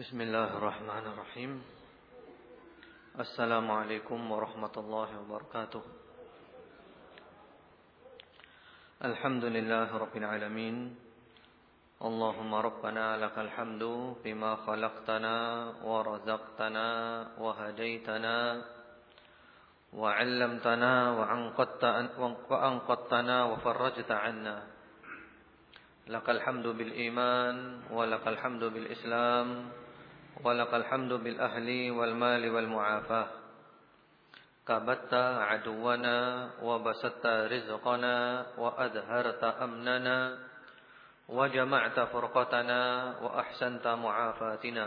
بسم الله الرحمن الرحيم السلام عليكم ورحمة الله وبركاته الحمد لله رب العالمين اللهم ربنا لك الحمد بما خلقتنا ورزقتنا وهديتنا وعلمتنا وأنقذتنا وفرجت عنا لك الحمد بالإيمان ولك الحمد بالإسلام ولك الحمد بالأهل والمال والمعافاة. كبت عدونا وبسطت رزقنا وأظهرت أمننا وجمعت فرقتنا وأحسنت معافاتنا.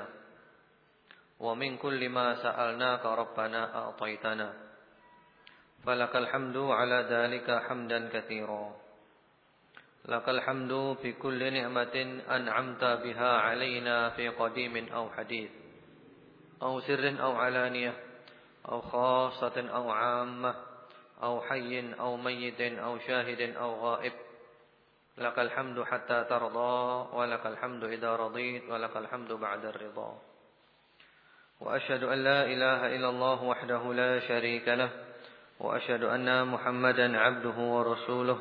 ومن كل ما سألناك ربنا أعطيتنا. فلك الحمد على ذلك حمدا كثيرا. لك الحمد في كل نعمة أنعمت بها علينا في قديم أو حديث أو سر أو علانية أو خاصة أو عامة أو حي أو ميت أو شاهد أو غائب. لك الحمد حتى ترضى ولك الحمد إذا رضيت ولك الحمد بعد الرضا. وأشهد أن لا إله إلا الله وحده لا شريك له وأشهد أن محمدا عبده ورسوله.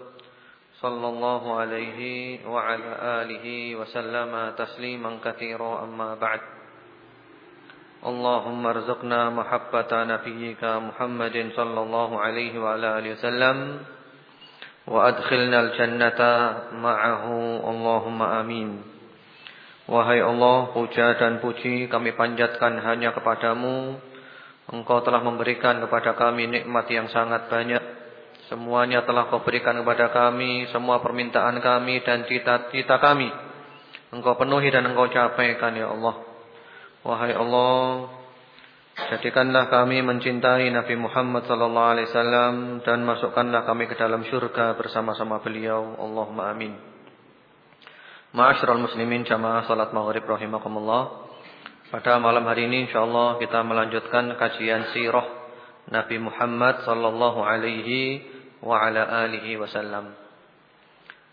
sallallahu alaihi wa ala alihi wa sallama tasliman katsira amma ba'd. Allahumma arzuqna mahabbata nabiyyika Muhammadin sallallahu alaihi wa ala alihi wasallam wa adkhilna al-jannata ma'ahu Allahumma amin. Wahai Allah puja dan puji kami panjatkan hanya kepadamu. Engkau telah memberikan kepada kami nikmat yang sangat banyak. Semuanya telah kau berikan kepada kami, semua permintaan kami dan cita-cita kami. Engkau penuhi dan engkau capaikan ya Allah. Wahai Allah, jadikanlah kami mencintai Nabi Muhammad sallallahu alaihi wasallam dan masukkanlah kami ke dalam surga bersama-sama beliau. Allahumma amin. Ma'asyiral muslimin jamaah salat maghrib rahimakumullah. Pada malam hari ini insyaallah kita melanjutkan kajian sirah Nabi Muhammad sallallahu alaihi wa ala alihi wasallam.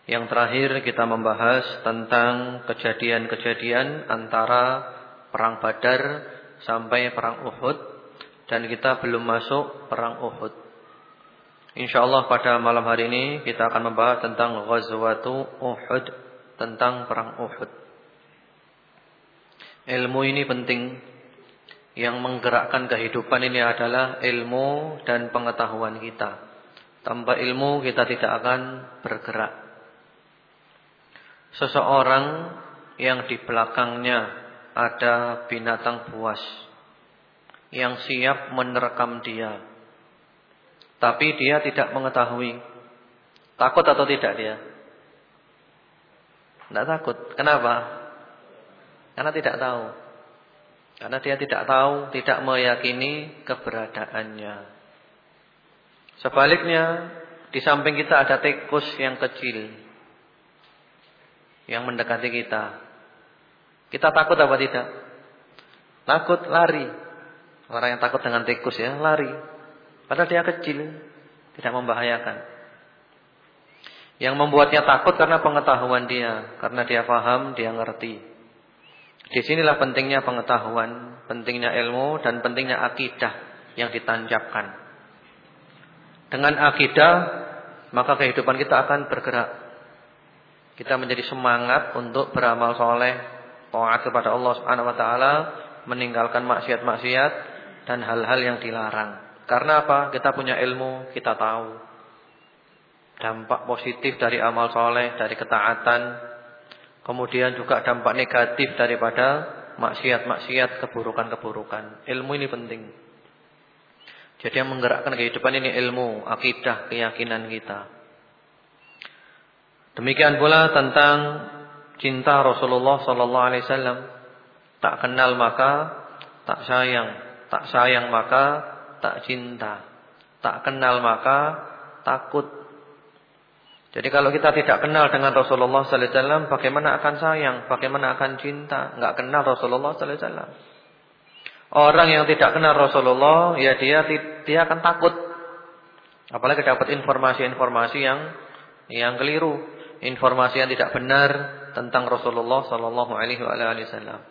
Yang terakhir kita membahas tentang kejadian-kejadian antara perang Badar sampai perang Uhud dan kita belum masuk perang Uhud. Insyaallah pada malam hari ini kita akan membahas tentang Ghazwatu Uhud, tentang perang Uhud. Ilmu ini penting. Yang menggerakkan kehidupan ini adalah ilmu dan pengetahuan kita. Tanpa ilmu kita tidak akan bergerak. Seseorang yang di belakangnya ada binatang buas yang siap menerkam dia. Tapi dia tidak mengetahui. Takut atau tidak dia? Tidak takut. Kenapa? Karena tidak tahu. Karena dia tidak tahu, tidak meyakini keberadaannya. Sebaliknya, di samping kita ada tikus yang kecil yang mendekati kita. Kita takut apa tidak? Takut lari. Orang yang takut dengan tikus ya, lari. Padahal dia kecil, tidak membahayakan. Yang membuatnya takut karena pengetahuan dia, karena dia paham, dia ngerti. Di sinilah pentingnya pengetahuan, pentingnya ilmu dan pentingnya akidah yang ditancapkan. Dengan akidah maka kehidupan kita akan bergerak. Kita menjadi semangat untuk beramal soleh, taat kepada Allah Subhanahu Wa Taala, meninggalkan maksiat-maksiat dan hal-hal yang dilarang. Karena apa? Kita punya ilmu, kita tahu dampak positif dari amal soleh, dari ketaatan, kemudian juga dampak negatif daripada maksiat-maksiat, keburukan-keburukan. Ilmu ini penting. Jadi yang menggerakkan kehidupan ini ilmu, akidah, keyakinan kita. Demikian pula tentang cinta Rasulullah sallallahu alaihi wasallam. Tak kenal maka tak sayang, tak sayang maka tak cinta. Tak kenal maka takut. Jadi kalau kita tidak kenal dengan Rasulullah sallallahu alaihi wasallam, bagaimana akan sayang, bagaimana akan cinta? Enggak kenal Rasulullah sallallahu alaihi wasallam. Orang yang tidak kenal Rasulullah, ya dia dia akan takut. Apalagi dapat informasi-informasi yang yang keliru, informasi yang tidak benar tentang Rasulullah sallallahu alaihi wasallam.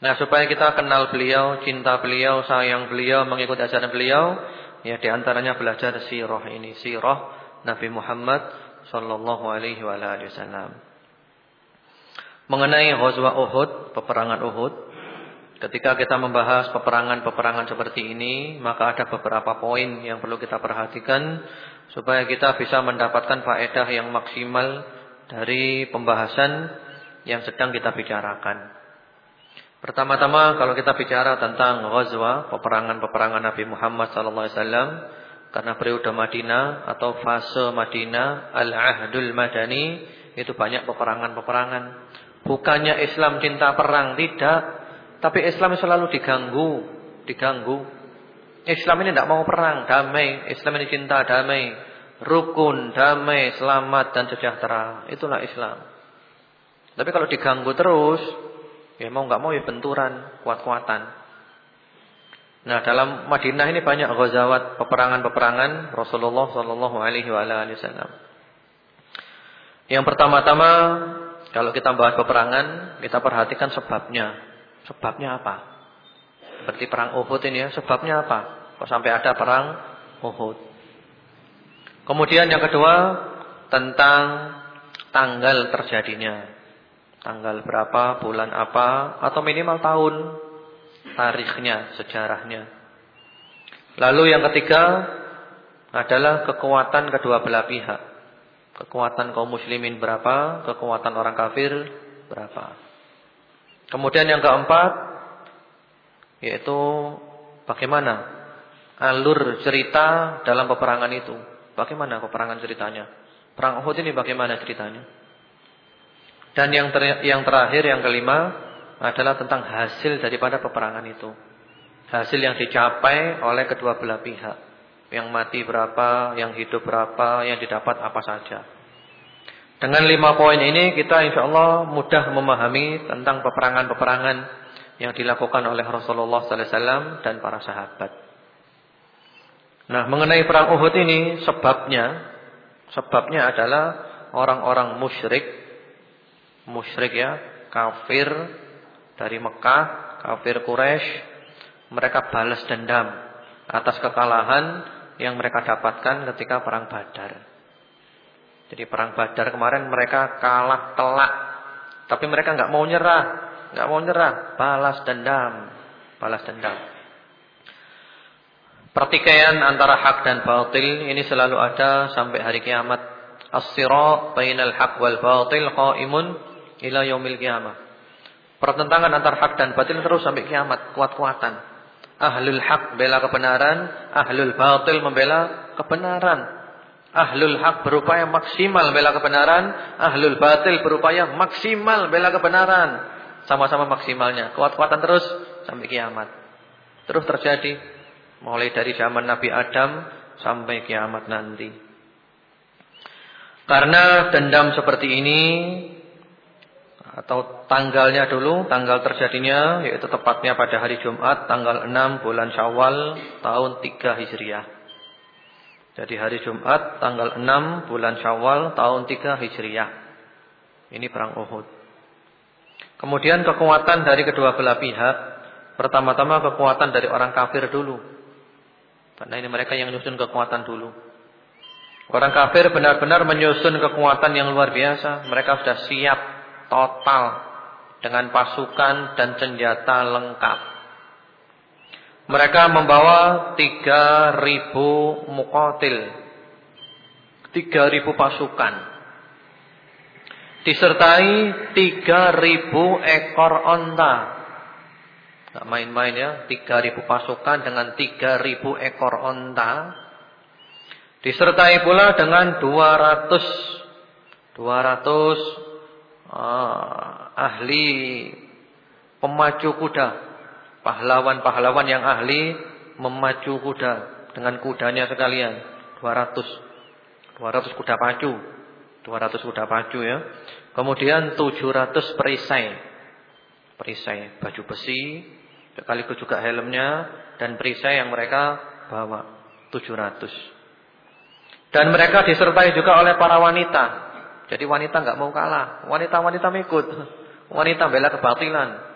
Nah, supaya kita kenal beliau, cinta beliau, sayang beliau, mengikuti ajaran beliau, ya di antaranya belajar sirah ini, sirah Nabi Muhammad sallallahu alaihi wasallam. Mengenai Ghazwa Uhud, peperangan Uhud, ketika kita membahas peperangan-peperangan seperti ini, maka ada beberapa poin yang perlu kita perhatikan supaya kita bisa mendapatkan faedah yang maksimal dari pembahasan yang sedang kita bicarakan. Pertama-tama kalau kita bicara tentang ghazwa, peperangan-peperangan Nabi Muhammad wasallam karena periode Madinah atau fase Madinah, al-ahdul madani itu banyak peperangan-peperangan. Bukannya Islam cinta perang, tidak. Tapi Islam selalu diganggu, diganggu. Islam ini tidak mau perang, damai. Islam ini cinta damai, rukun, damai, selamat dan sejahtera. Itulah Islam. Tapi kalau diganggu terus, Ya mau nggak mau ya benturan, kuat-kuatan. Nah, dalam Madinah ini banyak ghazawat, peperangan-peperangan Rasulullah sallallahu alaihi wasallam. Yang pertama-tama kalau kita bahas peperangan, kita perhatikan sebabnya. Sebabnya apa? Seperti perang Uhud ini ya, sebabnya apa? Kok sampai ada perang Uhud? Kemudian yang kedua tentang tanggal terjadinya tanggal berapa, bulan apa, atau minimal tahun, tarikhnya, sejarahnya. Lalu yang ketiga adalah kekuatan kedua belah pihak. Kekuatan kaum muslimin berapa, kekuatan orang kafir berapa. Kemudian yang keempat yaitu bagaimana alur cerita dalam peperangan itu. Bagaimana peperangan ceritanya? Perang Uhud ini bagaimana ceritanya? Dan yang ter yang terakhir yang kelima adalah tentang hasil daripada peperangan itu. Hasil yang dicapai oleh kedua belah pihak. Yang mati berapa, yang hidup berapa, yang didapat apa saja. Dengan lima poin ini kita insya Allah mudah memahami tentang peperangan-peperangan yang dilakukan oleh Rasulullah sallallahu alaihi wasallam dan para sahabat. Nah, mengenai perang Uhud ini sebabnya sebabnya adalah orang-orang musyrik musyrik ya, kafir dari Mekah, kafir Quraisy, mereka balas dendam atas kekalahan yang mereka dapatkan ketika perang Badar. Jadi perang Badar kemarin mereka kalah telak, tapi mereka nggak mau nyerah, nggak mau nyerah, balas dendam, balas dendam. Pertikaian antara hak dan batil ini selalu ada sampai hari kiamat. As-sirat bainal haq wal batil qaimun ila yaumil kiamah. Pertentangan antar hak dan batil terus sampai kiamat, kuat-kuatan. Ahlul hak bela kebenaran, ahlul batil membela kebenaran. Ahlul hak berupaya maksimal bela kebenaran, ahlul batil berupaya maksimal bela kebenaran. Sama-sama maksimalnya, kuat-kuatan terus sampai kiamat. Terus terjadi mulai dari zaman Nabi Adam sampai kiamat nanti. Karena dendam seperti ini atau tanggalnya dulu, tanggal terjadinya yaitu tepatnya pada hari Jumat tanggal 6 bulan Syawal tahun 3 Hijriah. Jadi hari Jumat tanggal 6 bulan Syawal tahun 3 Hijriah. Ini perang Uhud. Kemudian kekuatan dari kedua belah pihak, pertama-tama kekuatan dari orang kafir dulu. Karena ini mereka yang menyusun kekuatan dulu. Orang kafir benar-benar menyusun kekuatan yang luar biasa. Mereka sudah siap total dengan pasukan dan senjata lengkap. Mereka membawa 3000 mukotil. 3000 pasukan. Disertai 3000 ekor onta. Tidak main-main ya. 3000 pasukan dengan 3000 ekor onta. Disertai pula dengan 200 200 ah, ahli pemacu kuda, pahlawan-pahlawan yang ahli memacu kuda dengan kudanya sekalian. 200 200 kuda pacu. 200 kuda pacu ya. Kemudian 700 perisai. Perisai. Baju besi sekaligus juga helmnya dan perisai yang mereka bawa. 700 dan mereka disertai juga oleh para wanita. Jadi wanita nggak mau kalah. Wanita-wanita mengikut. Wanita bela kebatilan.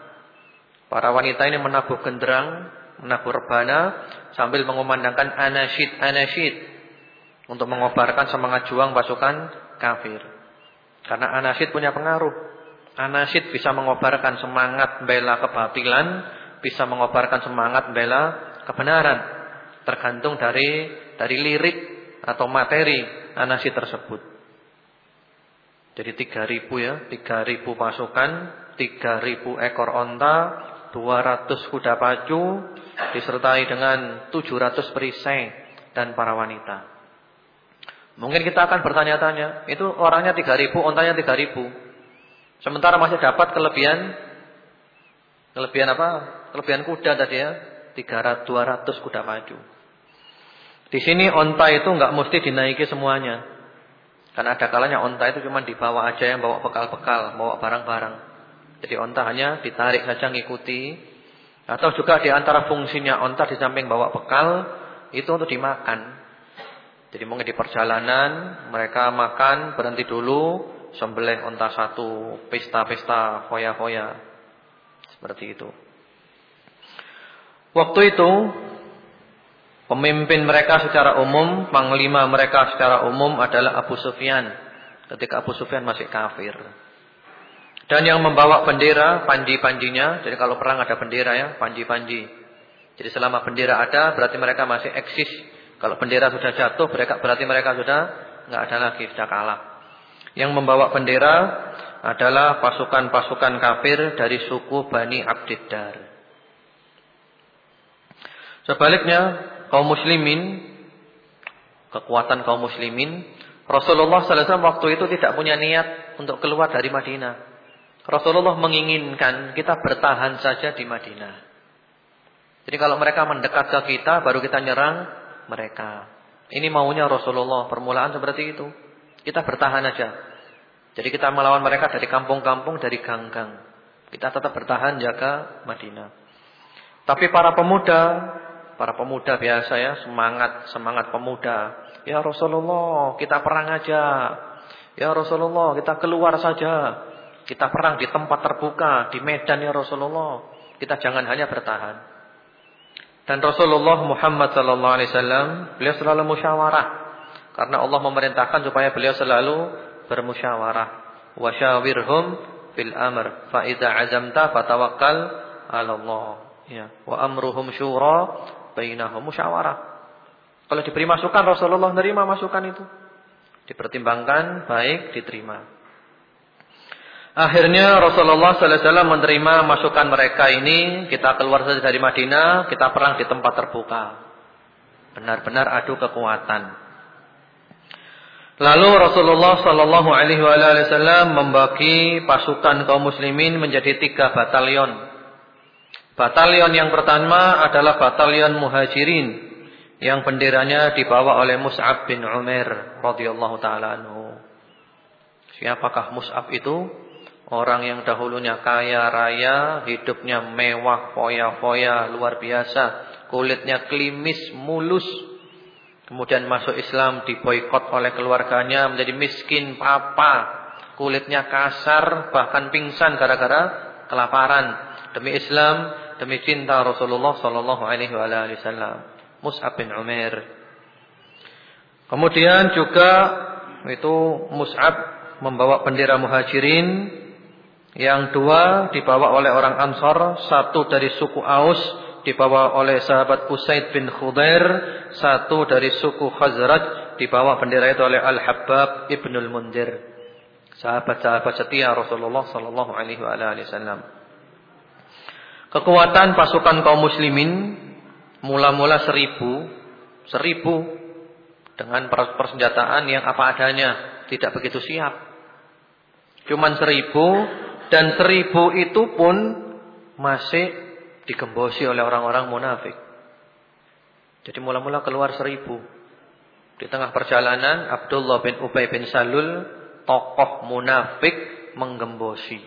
Para wanita ini menabuh genderang, menabuh rebana sambil mengumandangkan anasyid-anasyid untuk mengobarkan semangat juang pasukan kafir. Karena anasyid punya pengaruh. Anasyid bisa mengobarkan semangat bela kebatilan, bisa mengobarkan semangat bela kebenaran. Tergantung dari dari lirik atau materi anasyid tersebut. Jadi 3000 ya, 3000 pasukan, 3000 ekor onta, 200 kuda pacu disertai dengan 700 perisai dan para wanita. Mungkin kita akan bertanya-tanya, itu orangnya 3000, ontanya 3000. Sementara masih dapat kelebihan kelebihan apa? Kelebihan kuda tadi ya, 300 200 kuda pacu. Di sini onta itu enggak mesti dinaiki semuanya. Karena ada kalanya onta itu cuma dibawa aja yang bawa bekal-bekal, bawa barang-barang. Jadi onta hanya ditarik saja ngikuti atau juga di antara fungsinya onta di samping bawa bekal itu untuk dimakan. Jadi mungkin di perjalanan mereka makan berhenti dulu sembelih onta satu, pesta-pesta, foya-foya. Seperti itu. Waktu itu pemimpin mereka secara umum, panglima mereka secara umum adalah Abu Sufyan. Ketika Abu Sufyan masih kafir. Dan yang membawa bendera, panji-panjinya. Jadi kalau perang ada bendera ya, panji-panji. Jadi selama bendera ada, berarti mereka masih eksis. Kalau bendera sudah jatuh, berarti mereka sudah nggak ada lagi, sudah kalah. Yang membawa bendera adalah pasukan-pasukan kafir dari suku Bani Abdiddar. Sebaliknya, kaum muslimin, kekuatan kaum muslimin, Rasulullah SAW waktu itu tidak punya niat untuk keluar dari Madinah. Rasulullah menginginkan kita bertahan saja di Madinah. Jadi kalau mereka mendekat ke kita, baru kita nyerang mereka. Ini maunya Rasulullah. Permulaan seperti itu. Kita bertahan aja. Jadi kita melawan mereka dari kampung-kampung, dari gang-gang. Kita tetap bertahan jaga Madinah. Tapi para pemuda, para pemuda biasa ya, semangat, semangat pemuda. Ya Rasulullah, kita perang aja. Ya Rasulullah, kita keluar saja. Kita perang di tempat terbuka, di medan ya Rasulullah. Kita jangan hanya bertahan. Dan Rasulullah Muhammad sallallahu alaihi wasallam beliau selalu musyawarah. Karena Allah memerintahkan supaya beliau selalu bermusyawarah. Wasyawirhum fil amr. Fa azamta fatawakkal 'ala Allah. Ya, wa amruhum syura bainahum musyawarah. Kalau diberi masukan Rasulullah menerima masukan itu. Dipertimbangkan baik diterima. Akhirnya Rasulullah wasallam menerima masukan mereka ini, kita keluar saja dari Madinah, kita perang di tempat terbuka. Benar-benar adu kekuatan. Lalu Rasulullah sallallahu alaihi wasallam membagi pasukan kaum muslimin menjadi tiga batalion. Batalion yang pertama adalah batalion Muhajirin yang benderanya dibawa oleh Mus'ab bin Umair radhiyallahu taala anhu. Siapakah Mus'ab itu? Orang yang dahulunya kaya raya, hidupnya mewah, foya-foya, luar biasa. Kulitnya klimis, mulus. Kemudian masuk Islam diboikot oleh keluarganya menjadi miskin, papa. Kulitnya kasar, bahkan pingsan gara-gara kelaparan. Demi Islam, demi cinta Rasulullah sallallahu alaihi wasallam. Mus'ab bin Umair. Kemudian juga itu Mus'ab membawa bendera Muhajirin yang dua dibawa oleh orang Ansar, satu dari suku Aus dibawa oleh sahabat Usaid bin Khudair, satu dari suku Khazraj dibawa bendera itu oleh Al-Habbab Ibnul Mundir. Sahabat-sahabat setia Rasulullah sallallahu alaihi wasallam. Kekuatan pasukan kaum muslimin mula-mula seribu, seribu dengan persenjataan yang apa adanya, tidak begitu siap. Cuman seribu dan seribu itu pun masih digembosi oleh orang-orang munafik. Jadi mula-mula keluar seribu. Di tengah perjalanan Abdullah bin Ubay bin Salul tokoh munafik menggembosi.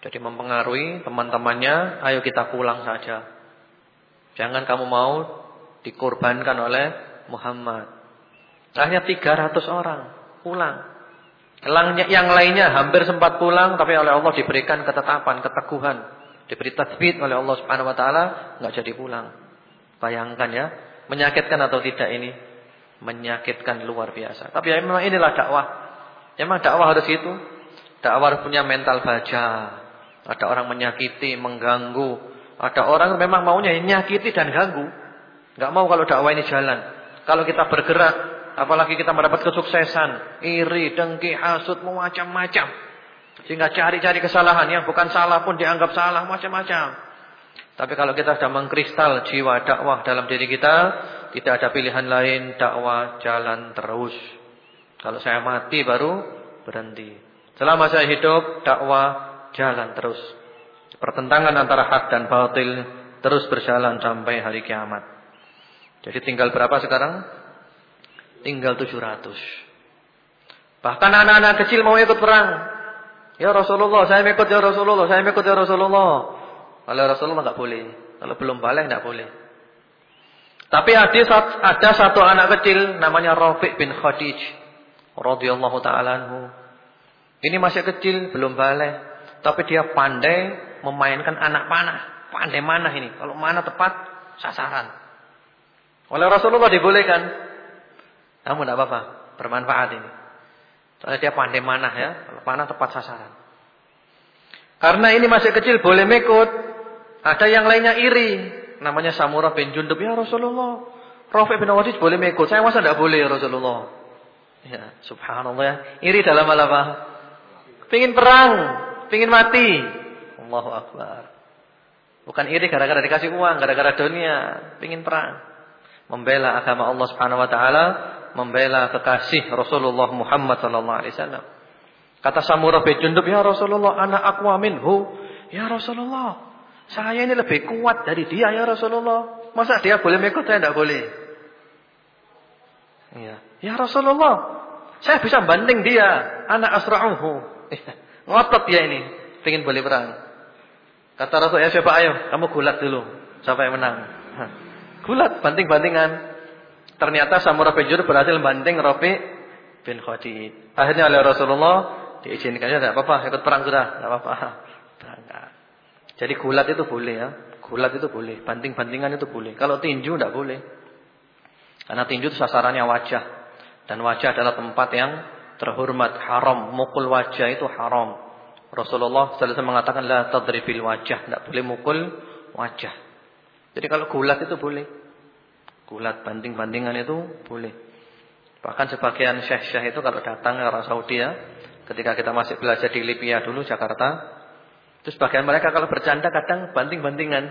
Jadi mempengaruhi teman-temannya, ayo kita pulang saja. Jangan kamu mau dikorbankan oleh Muhammad. Hanya 300 orang pulang. Yang lainnya hampir sempat pulang tapi oleh Allah diberikan ketetapan, keteguhan. Diberi tasbih oleh Allah Subhanahu wa taala, enggak jadi pulang. Bayangkan ya, menyakitkan atau tidak ini? Menyakitkan luar biasa. Tapi ya memang inilah dakwah. Memang dakwah harus itu. Dakwah harus punya mental baja. Ada orang menyakiti, mengganggu. Ada orang memang maunya menyakiti dan ganggu. Enggak mau kalau dakwah ini jalan. Kalau kita bergerak, apalagi kita mendapat kesuksesan, iri, dengki, hasut, macam-macam. Sehingga cari-cari kesalahan yang bukan salah pun dianggap salah macam-macam. Tapi kalau kita sudah mengkristal jiwa dakwah dalam diri kita, tidak ada pilihan lain, dakwah jalan terus. Kalau saya mati baru berhenti. Selama saya hidup, dakwah jalan terus. Pertentangan antara hak dan batil terus berjalan sampai hari kiamat. Jadi tinggal berapa sekarang? Tinggal 700. Bahkan anak-anak kecil mau ikut perang. Ya Rasulullah, saya ikut ya Rasulullah, saya ikut ya Rasulullah. Kalau Rasulullah enggak boleh. Kalau belum balik enggak boleh. Tapi ada, ada satu anak kecil namanya Rafiq bin Khadij radhiyallahu taala. Ini masih kecil, belum balik, tapi dia pandai memainkan anak panah. Pandai mana ini? Kalau mana tepat sasaran. Oleh Rasulullah dibolehkan. Namun tidak apa-apa, bermanfaat ini. Soalnya dia pandai manah ya. Kalau panah tepat sasaran. Karena ini masih kecil boleh mekut. Ada yang lainnya iri. Namanya Samurah bin Jundub. Ya Rasulullah. Rafi bin Awadid boleh mekut. Saya masa tidak boleh ya Rasulullah. Ya subhanallah ya. Iri dalam hal apa? Pingin perang. Pingin mati. Allahu Akbar. Bukan iri gara-gara dikasih uang. Gara-gara dunia. Pingin perang. Membela agama Allah subhanahu wa ta'ala membela kekasih Rasulullah Muhammad sallallahu alaihi wasallam. Kata Samurah bin Jundub, "Ya Rasulullah, ana aqwa minhu." Ya Rasulullah, saya ini lebih kuat dari dia ya Rasulullah. Masa dia boleh mengikut saya tidak boleh? Ya. Ya Rasulullah, saya bisa banding dia. Anak asra'uhu. Ngotot dia ini, ingin boleh perang. Kata Rasul, ya siapa ayo, kamu gulat dulu. Siapa yang menang? Gulat, banting-bantingan. Ternyata Samurah bin Jurub berhasil banting Rafi bin Khadid. Akhirnya oleh Rasulullah diizinkan ya tidak apa-apa ikut perang sudah, tidak apa-apa. Jadi gulat itu boleh ya. Gulat itu boleh, banting-bantingan itu boleh. Kalau tinju tidak boleh. Karena tinju itu sasarannya wajah. Dan wajah adalah tempat yang terhormat, haram. Mukul wajah itu haram. Rasulullah SAW mengatakan la tadribil wajah, tidak boleh mukul wajah. Jadi kalau gulat itu boleh. Gulat banting-bantingan itu boleh. Bahkan sebagian syekh-syekh itu kalau datang ke orang Saudi ya, ketika kita masih belajar di Libya dulu Jakarta, terus bagian mereka kalau bercanda kadang banting-bantingan.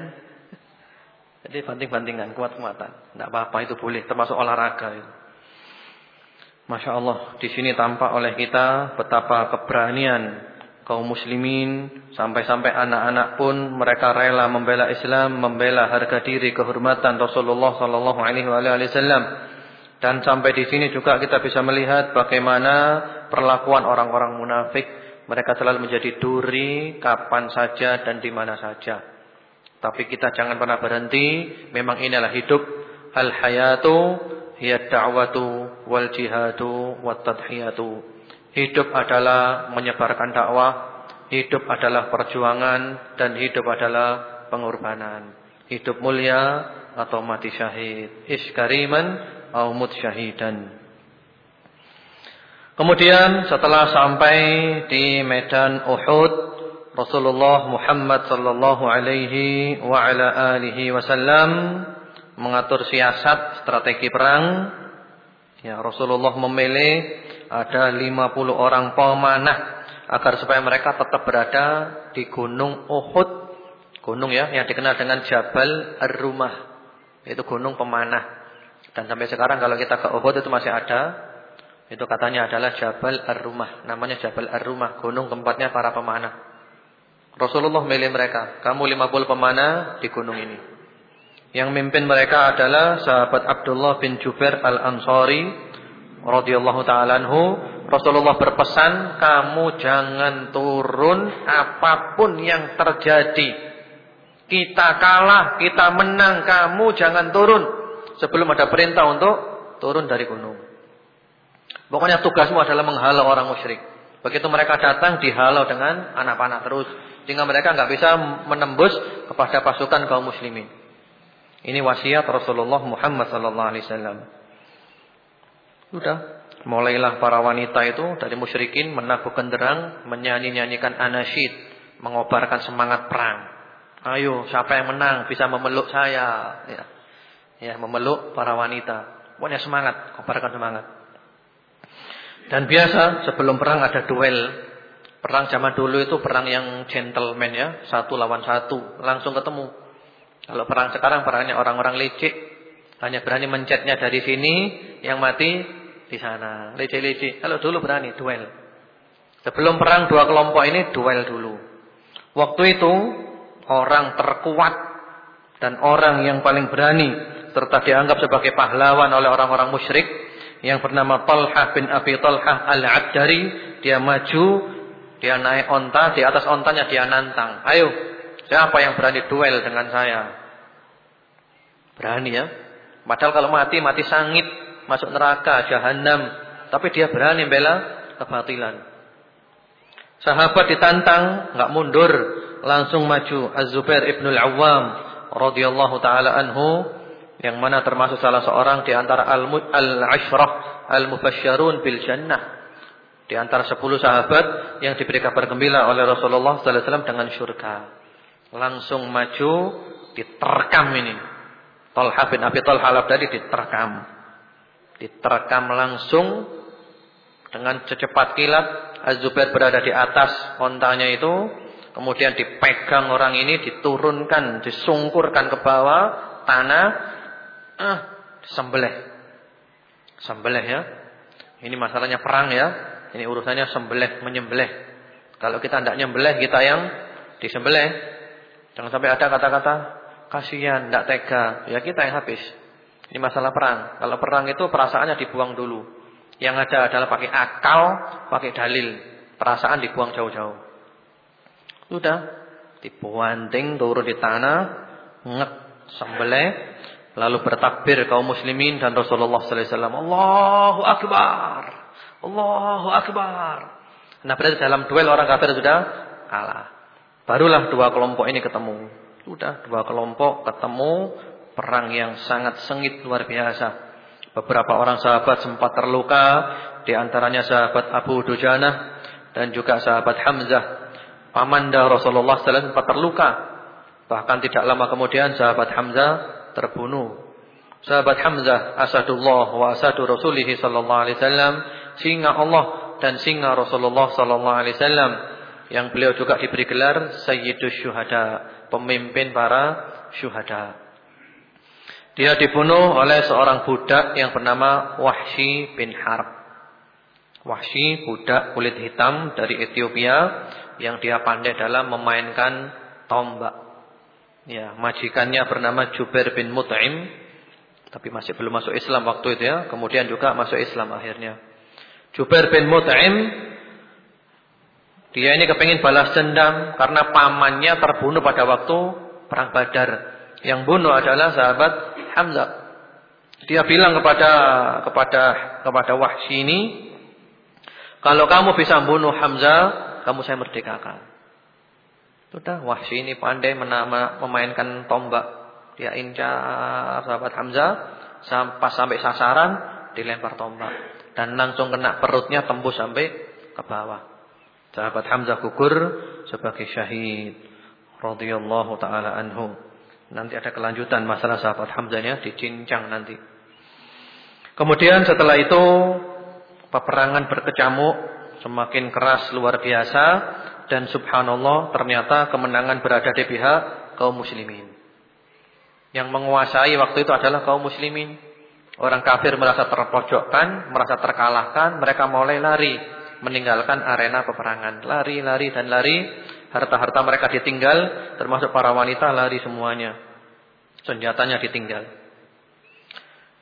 Jadi banting-bantingan, kuat-kuatan. Tidak apa-apa itu boleh, termasuk olahraga itu. Masya Allah, di sini tampak oleh kita betapa keberanian kaum muslimin sampai-sampai anak-anak pun mereka rela membela Islam, membela harga diri kehormatan Rasulullah sallallahu alaihi wasallam. Dan sampai di sini juga kita bisa melihat bagaimana perlakuan orang-orang munafik. Mereka selalu menjadi duri kapan saja dan di mana saja. Tapi kita jangan pernah berhenti. Memang inilah hidup. Al-hayatu hiya da'watu wal jihadu wat tadhiyatu. Hidup adalah menyebarkan dakwah, hidup adalah perjuangan dan hidup adalah pengorbanan. Hidup mulia atau mati syahid. Iskariman atau mut syahidan. Kemudian setelah sampai di medan Uhud, Rasulullah Muhammad sallallahu alaihi wa ala alihi wasallam mengatur siasat strategi perang. Ya, Rasulullah memilih ada 50 orang pemanah agar supaya mereka tetap berada di gunung Uhud. Gunung ya yang dikenal dengan Jabal Ar-Rumah. Itu gunung pemanah. Dan sampai sekarang kalau kita ke Uhud itu masih ada. Itu katanya adalah Jabal Ar-Rumah. Namanya Jabal Ar-Rumah, gunung tempatnya para pemanah. Rasulullah milih mereka, kamu 50 pemanah di gunung ini. Yang mimpin mereka adalah sahabat Abdullah bin Jubair Al-Ansari radhiyallahu taala anhu Rasulullah berpesan kamu jangan turun apa pun yang terjadi kita kalah kita menang kamu jangan turun sebelum ada perintah untuk turun dari gunung pokoknya tugasmu adalah menghalau orang musyrik Begitu mereka datang dihalau dengan anak panah terus. Sehingga mereka nggak bisa menembus kepada pasukan kaum muslimin. Ini wasiat Rasulullah Muhammad sallallahu alaihi wasallam. Sudah, mulailah para wanita itu dari musyrikin menabuh genderang, menyanyi-nyanyikan anasyid, mengobarkan semangat perang. Ayo, siapa yang menang bisa memeluk saya, ya. Ya, memeluk para wanita. Pokoknya semangat, kobarkan semangat. Dan biasa sebelum perang ada duel. Perang zaman dulu itu perang yang gentleman ya, satu lawan satu, langsung ketemu. Kalau perang sekarang perangnya orang-orang lecek, hanya berani mencetnya dari sini, yang mati di sana, lecek-lecek. Kalau dulu berani duel. Sebelum perang dua kelompok ini duel dulu. Waktu itu orang terkuat dan orang yang paling berani serta dianggap sebagai pahlawan oleh orang-orang musyrik yang bernama Talhah bin Abi Talhah Al-Abdari, dia maju dia naik onta, di atas ontanya dia nantang. Ayo, siapa yang berani duel dengan saya? Berani ya. Padahal kalau mati, mati sangit. Masuk neraka, jahanam. Tapi dia berani bela kebatilan. Sahabat ditantang, nggak mundur. Langsung maju. Az-Zubair ibn al-Awwam. radhiyallahu ta'ala anhu. Yang mana termasuk salah seorang di antara al-ashraf al-mubasyarun bil jannah. Di antara sepuluh sahabat yang diberi kabar gembira oleh Rasulullah sallallahu alaihi wasallam dengan surga. Langsung maju diterkam ini. Talha bin Abi Talha al-Abdali diterkam. Diterkam langsung dengan secepat kilat Az-Zubair berada di atas ontanya itu, kemudian dipegang orang ini, diturunkan, disungkurkan ke bawah tanah, ah, sembelih. Sembelih ya. Ini masalahnya perang ya. Ini urusannya sembelih menyembelih. Kalau kita tidak nyembelih, kita yang disembelih. Jangan sampai ada kata-kata kasihan, tidak tega. Ya kita yang habis. Ini masalah perang. Kalau perang itu perasaannya dibuang dulu. Yang ada adalah pakai akal, pakai dalil. Perasaan dibuang jauh-jauh. Sudah. Dibuanting turun di tanah. Nget sembelih. Lalu bertakbir kaum muslimin dan Rasulullah wasallam. Allahu Akbar. Allahu Akbar. Nah berarti dalam duel orang kafir sudah kalah. Barulah dua kelompok ini ketemu. Sudah dua kelompok ketemu. Perang yang sangat sengit luar biasa. Beberapa orang sahabat sempat terluka. Di antaranya sahabat Abu Dujanah. Dan juga sahabat Hamzah. Pamanda Rasulullah SAW sempat terluka. Bahkan tidak lama kemudian sahabat Hamzah terbunuh. Sahabat Hamzah asadullah wa asadu Rasulih sallallahu alaihi wasallam singa Allah dan singa Rasulullah sallallahu alaihi wasallam yang beliau juga diberi gelar Sayyidus Syuhada, pemimpin para syuhada. Dia dibunuh oleh seorang budak yang bernama Wahsy bin Harb. Wahsy budak kulit hitam dari Ethiopia yang dia pandai dalam memainkan tombak. Ya, majikannya bernama Jubair bin Mut'im tapi masih belum masuk Islam waktu itu ya, kemudian juga masuk Islam akhirnya. Jubair bin Mut'im dia ini kepingin balas dendam karena pamannya terbunuh pada waktu perang Badar. Yang bunuh adalah sahabat Hamzah. Dia bilang kepada kepada kepada Wahsy ini, kalau kamu bisa bunuh Hamzah, kamu saya merdekakan. Sudah Wahsy ini pandai menama, memainkan tombak. Dia incar sahabat Hamzah sampai sampai sasaran dilempar tombak dan langsung kena perutnya tembus sampai ke bawah. Sahabat Hamzah gugur sebagai syahid radhiyallahu taala anhu. Nanti ada kelanjutan masalah sahabat Hamzahnya dicincang nanti. Kemudian setelah itu peperangan berkecamuk semakin keras luar biasa dan subhanallah ternyata kemenangan berada di pihak kaum muslimin. Yang menguasai waktu itu adalah kaum muslimin. Orang kafir merasa terpojokkan, merasa terkalahkan, mereka mulai lari meninggalkan arena peperangan. Lari, lari dan lari, harta-harta mereka ditinggal, termasuk para wanita lari semuanya. Senjatanya ditinggal.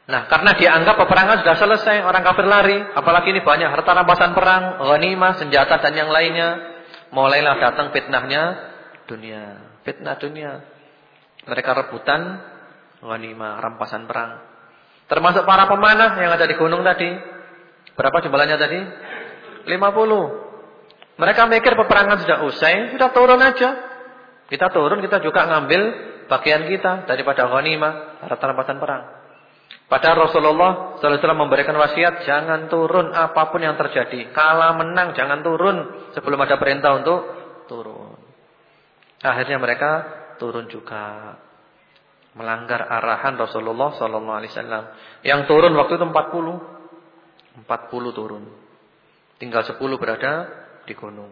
Nah, karena dianggap peperangan sudah selesai, orang kafir lari, apalagi ini banyak harta rampasan perang, ghanimah, senjata dan yang lainnya. Mulailah datang fitnahnya dunia, fitnah dunia. Mereka rebutan ghanimah, rampasan perang. Termasuk para pemanah yang ada di gunung tadi. Berapa jumlahnya tadi? 50. Mereka mikir peperangan sudah usai, sudah turun aja. Kita turun, kita juga ngambil bagian kita daripada ghanimah, harta rampasan perang. Padahal Rasulullah sallallahu alaihi wasallam memberikan wasiat jangan turun apa pun yang terjadi. Kalah menang jangan turun sebelum ada perintah untuk turun. Akhirnya mereka turun juga melanggar arahan Rasulullah sallallahu alaihi wasallam. Yang turun waktu itu 40. 40 turun. Tinggal 10 berada di gunung.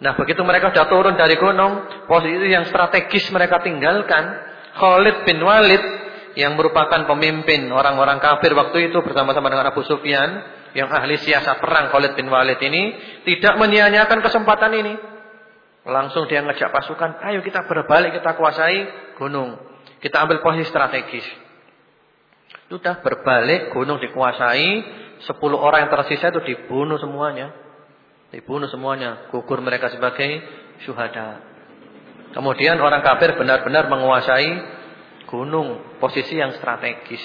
Nah, begitu mereka sudah turun dari gunung, posisi yang strategis mereka tinggalkan, Khalid bin Walid yang merupakan pemimpin orang-orang kafir waktu itu bersama-sama dengan Abu Sufyan, yang ahli siasat perang Khalid bin Walid ini tidak menyia-nyiakan kesempatan ini. Langsung dia ngejak pasukan, ayo kita berbalik kita kuasai gunung. Kita ambil posisi strategis. Sudah berbalik, gunung dikuasai, 10 orang yang tersisa itu dibunuh semuanya. Dibunuh semuanya, gugur mereka sebagai syuhada. Kemudian orang kafir benar-benar menguasai gunung, posisi yang strategis.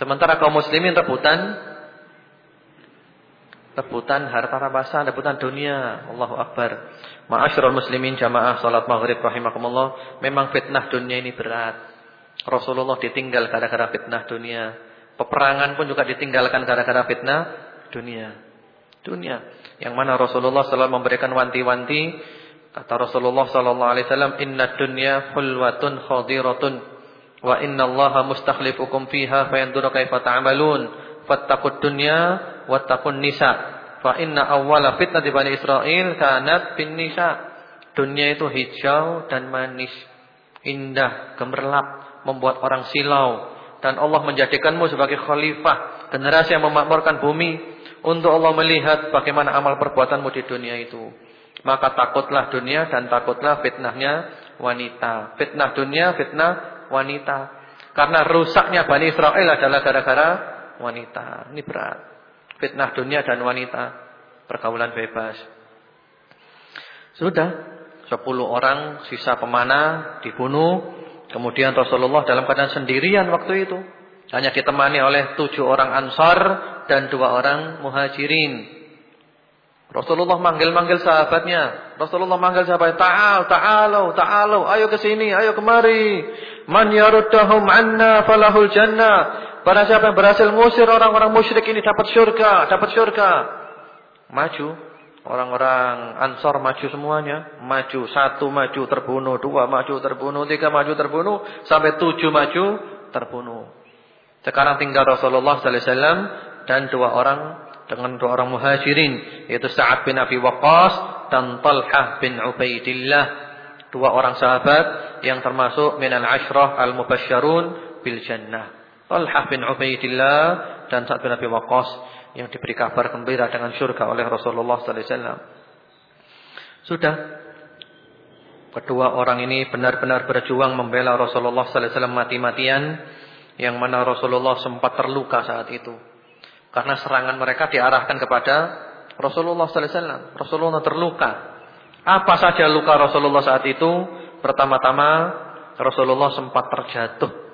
Sementara kaum muslimin rebutan rebutan harta rampasan, rebutan dunia. Allahu akbar. Ma'asyiral muslimin jamaah salat maghrib rahimakumullah, memang fitnah dunia ini berat. Rasulullah ditinggal gara-gara fitnah dunia. Peperangan pun juga ditinggalkan gara-gara fitnah dunia. Dunia yang mana Rasulullah selalu memberikan wanti-wanti. Kata Rasulullah sallallahu alaihi wasallam inna dunya hulwatun khadiratun wa inna Allaha mustakhlifukum fiha fayanzuru kaifa ta'malun fattaqud dunya wattaqun nisa Fa inna awwala fitnah di Bani Israel kanat bin nisa. Dunia itu hijau dan manis, indah, gemerlap, membuat orang silau. Dan Allah menjadikanmu sebagai khalifah, generasi yang memakmurkan bumi untuk Allah melihat bagaimana amal perbuatanmu di dunia itu. Maka takutlah dunia dan takutlah fitnahnya wanita. Fitnah dunia, fitnah wanita. Karena rusaknya Bani Israel adalah gara-gara wanita. Ini berat. Fitnah dunia dan wanita. Pergaulan bebas. Sudah. Sepuluh orang sisa pemanah dibunuh. Kemudian Rasulullah dalam keadaan sendirian waktu itu. Hanya ditemani oleh tujuh orang ansar dan dua orang muhajirin. Rasulullah manggil-manggil sahabatnya. Rasulullah manggil sahabat, "Ta'al, ta'alu, ta'alu, ayo ke sini, ayo kemari. Man yaruddahum anna falahul jannah." Para siapa yang berhasil mengusir orang-orang musyrik ini dapat syurga, dapat syurga. Maju. Orang-orang Ansor maju semuanya. Maju. Satu maju terbunuh. Dua maju terbunuh. Tiga maju terbunuh. Sampai tujuh maju terbunuh. Sekarang tinggal Rasulullah Wasallam dan dua orang dengan dua orang muhajirin yaitu Sa'ad bin Abi Waqqas dan Talhah bin Ubaidillah dua orang sahabat yang termasuk minal ashrah al-mubasysyarun bil jannah Talhah bin Ubaidillah dan Sa'ad bin Abi Waqqas yang diberi kabar gembira dengan surga oleh Rasulullah sallallahu alaihi wasallam. Sudah kedua orang ini benar-benar berjuang membela Rasulullah sallallahu alaihi wasallam mati-matian yang mana Rasulullah sempat terluka saat itu. Karena serangan mereka diarahkan kepada Rasulullah sallallahu alaihi wasallam. Rasulullah terluka. Apa saja luka Rasulullah saat itu? Pertama-tama Rasulullah sempat terjatuh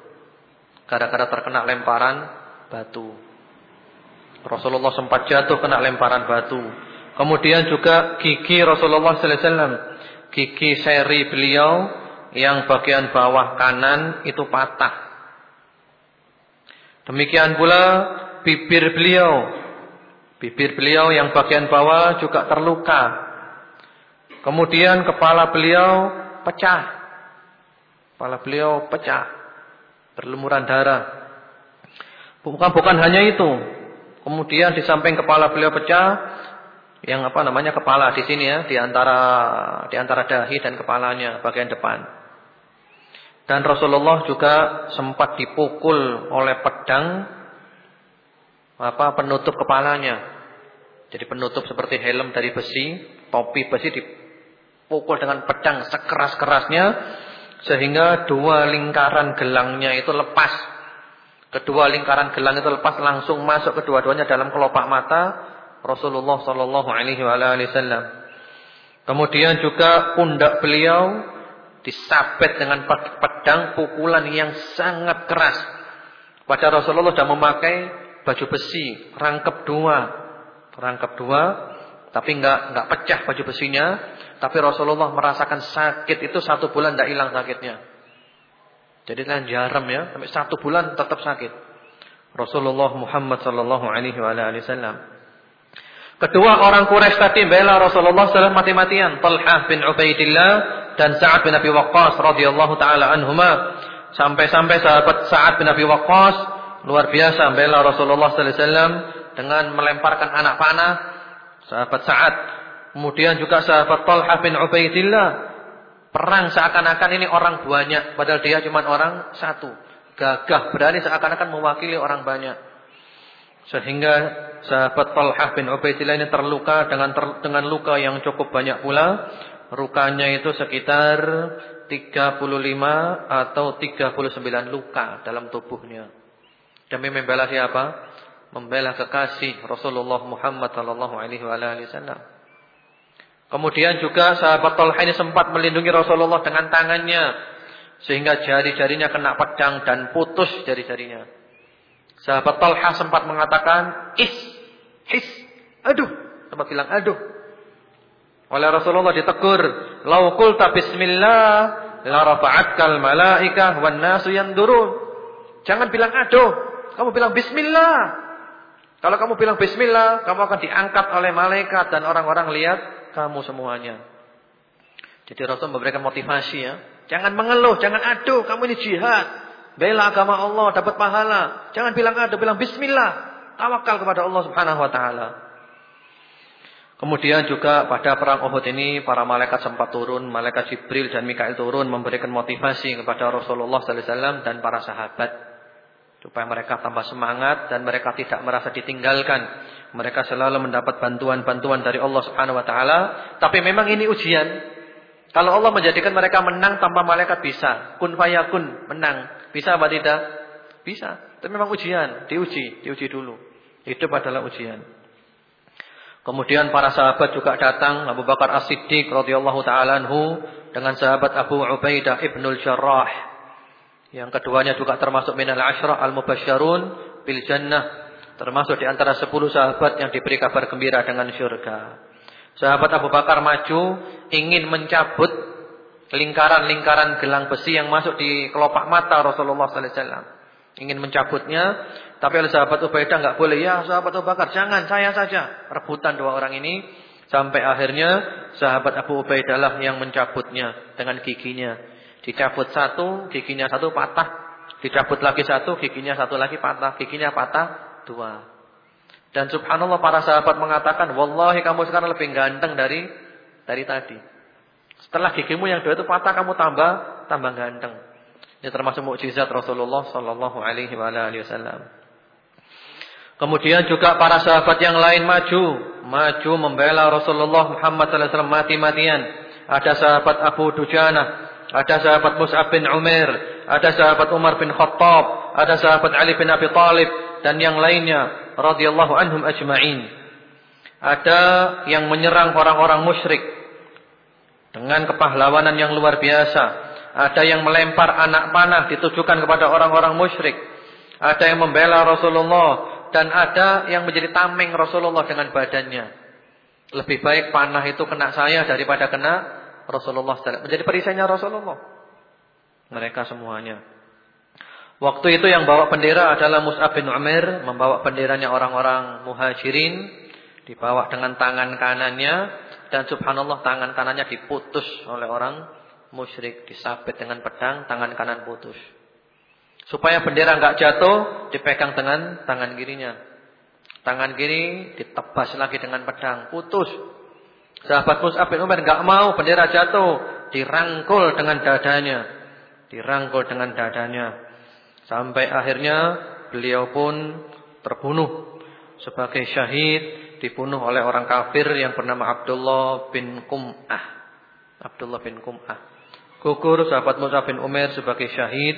gara-gara terkena lemparan batu. Rasulullah sempat jatuh kena lemparan batu. Kemudian juga gigi Rasulullah sallallahu alaihi wasallam, gigi seri beliau yang bagian bawah kanan itu patah. Demikian pula bibir beliau. Bibir beliau yang bagian bawah juga terluka. Kemudian kepala beliau pecah. Kepala beliau pecah berlumuran darah. Bukan bukan hanya itu. Kemudian di samping kepala beliau pecah, yang apa namanya kepala di sini ya, di antara di antara dahi dan kepalanya bagian depan. Dan Rasulullah juga sempat dipukul oleh pedang apa penutup kepalanya. Jadi penutup seperti helm dari besi, topi besi dipukul dengan pedang sekeras-kerasnya sehingga dua lingkaran gelangnya itu lepas. Kedua lingkaran gelang itu lepas langsung masuk kedua-duanya dalam kelopak mata Rasulullah sallallahu alaihi wasallam. Kemudian juga pundak beliau disabet dengan pedang pukulan yang sangat keras. Pada Rasulullah sudah memakai baju besi, rangkap dua. Rangkap dua Tapi enggak enggak pecah baju besinya, tapi Rasulullah merasakan sakit itu satu bulan tidak hilang sakitnya. Jadi kan jaram ya, sampai satu bulan tetap sakit. Rasulullah Muhammad sallallahu alaihi wasallam. Kedua orang Quraisy tadi bela Rasulullah SAW mati-matian. Talhah bin Ubaidillah dan Sa'ad bin Abi Waqqas radhiyallahu taala anhuma. Sampai-sampai sahabat Sa'ad bin Abi Waqqas luar biasa bela Rasulullah sallallahu alaihi wasallam dengan melemparkan anak panah. Sahabat Sa'ad, kemudian juga sahabat Talhah bin Ubaidillah perang seakan-akan ini orang banyak padahal dia cuma orang satu. Gagah berani seakan-akan mewakili orang banyak. Sehingga sahabat Talhah bin Ubaidillah ini terluka dengan ter, dengan luka yang cukup banyak pula. Rukanya itu sekitar 35 atau 39 luka dalam tubuhnya. Demi membela siapa? Membela kekasih Rasulullah Muhammad sallallahu alaihi wasallam. Kemudian juga sahabat Talhah ini sempat melindungi Rasulullah dengan tangannya sehingga jari-jarinya kena pedang dan putus jari-jarinya. Sahabat Talha sempat mengatakan, is, his, aduh. Sempat bilang, aduh. Oleh Rasulullah ditegur, lau qulta bismillah, la rafa'atkal malaikah wan nasu yandurun. Jangan bilang aduh, kamu bilang bismillah. Kalau kamu bilang bismillah, kamu akan diangkat oleh malaikat dan orang-orang lihat kamu semuanya. Jadi Rasul memberikan motivasi ya. Jangan mengeluh, jangan aduh, kamu ini jihad. Bela agama Allah dapat pahala. Jangan bilang ada, bilang bismillah. Tawakal kepada Allah Subhanahu wa taala. Kemudian juga pada perang Uhud ini para malaikat sempat turun, malaikat Jibril dan Mikail turun memberikan motivasi kepada Rasulullah sallallahu alaihi wasallam dan para sahabat supaya mereka tambah semangat dan mereka tidak merasa ditinggalkan. Mereka selalu mendapat bantuan-bantuan dari Allah Subhanahu wa taala, tapi memang ini ujian. Kalau Allah menjadikan mereka menang tanpa malaikat bisa. Kun fayakun, menang. Bisa apa tidak? Bisa. Tapi memang ujian, diuji, diuji dulu. Hidup adalah ujian. Kemudian para sahabat juga datang, Abu Bakar As-Siddiq radhiyallahu taala anhu dengan sahabat Abu Ubaidah Ibnul Jarrah. Yang keduanya juga termasuk minal asyrah al-mubasysyarun bil jannah, termasuk di antara 10 sahabat yang diberi kabar gembira dengan syurga. Sahabat Abu Bakar maju ingin mencabut lingkaran-lingkaran gelang besi yang masuk di kelopak mata Rasulullah sallallahu alaihi wasallam. Ingin mencabutnya, tapi oleh sahabat Ubaidah enggak boleh. Ya, sahabat Abu Bakar, jangan, saya saja. Rebutan dua orang ini sampai akhirnya sahabat Abu Ubaidah lah yang mencabutnya dengan giginya. Dicabut satu, giginya satu patah. Dicabut lagi satu, giginya satu lagi patah. Giginya patah, dua. Dan subhanallah para sahabat mengatakan, "Wallahi kamu sekarang lebih ganteng dari dari tadi." Setelah gigimu yang dua itu patah kamu tambah tambah ganteng. Ini termasuk mukjizat Rasulullah sallallahu alaihi wasallam. Kemudian juga para sahabat yang lain maju, maju membela Rasulullah Muhammad sallallahu alaihi wasallam mati-matian. Ada sahabat Abu Dujana, ada sahabat Mus'ab bin Umair, ada sahabat Umar bin Khattab, ada sahabat Ali bin Abi Talib dan yang lainnya radhiyallahu anhum ajma'in. Ada yang menyerang orang-orang musyrik dengan kepahlawanan yang luar biasa. Ada yang melempar anak panah ditujukan kepada orang-orang musyrik. Ada yang membela Rasulullah dan ada yang menjadi tameng Rasulullah dengan badannya. Lebih baik panah itu kena saya daripada kena Rasulullah Menjadi perisainya Rasulullah. Mereka semuanya. Waktu itu yang bawa bendera adalah Mus'ab bin Umar, membawa benderanya orang-orang muhajirin, dibawa dengan tangan kanannya, dan subhanallah tangan kanannya diputus oleh orang musyrik, disabit dengan pedang, tangan kanan putus. Supaya bendera enggak jatuh, dipegang dengan tangan kirinya. Tangan kiri ditebas lagi dengan pedang, putus. Sahabat Mus'ab bin Umar enggak mau bendera jatuh, dirangkul dengan dadanya. Dirangkul dengan dadanya. Sampai akhirnya beliau pun terbunuh sebagai syahid dibunuh oleh orang kafir yang bernama Abdullah bin Kum'ah. Abdullah bin Kum'ah. Gugur sahabat Musa bin Umar sebagai syahid.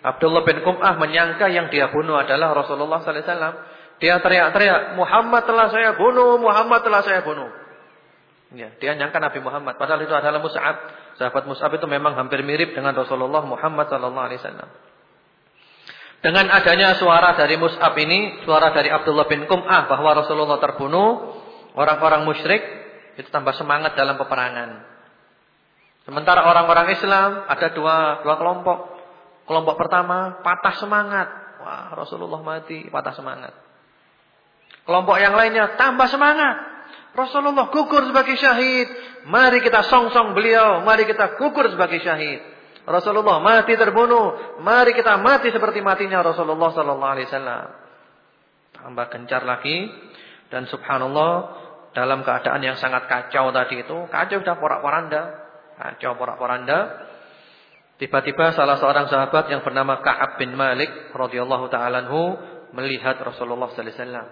Abdullah bin Kum'ah menyangka yang dia bunuh adalah Rasulullah sallallahu alaihi wasallam. Dia teriak-teriak, "Muhammad telah saya bunuh, Muhammad telah saya bunuh." Ya, dia nyangka Nabi Muhammad, padahal itu adalah Mus'ab. Sahabat Mus'ab itu memang hampir mirip dengan Rasulullah Muhammad sallallahu alaihi wasallam. Dengan adanya suara dari Mus'ab ini, suara dari Abdullah bin Kum'ah bahwa Rasulullah terbunuh, orang-orang musyrik itu tambah semangat dalam peperangan. Sementara orang-orang Islam ada dua dua kelompok. Kelompok pertama patah semangat. Wah, Rasulullah mati, patah semangat. Kelompok yang lainnya tambah semangat. Rasulullah gugur sebagai syahid. Mari kita song-song beliau, mari kita gugur sebagai syahid. Rasulullah mati terbunuh, mari kita mati seperti matinya Rasulullah sallallahu alaihi wasallam. Tambah gencar lagi dan subhanallah dalam keadaan yang sangat kacau tadi itu, kacau sudah porak-poranda, kacau porak-poranda. Tiba-tiba salah seorang sahabat yang bernama Ka'ab bin Malik radhiyallahu taala melihat Rasulullah sallallahu alaihi wasallam.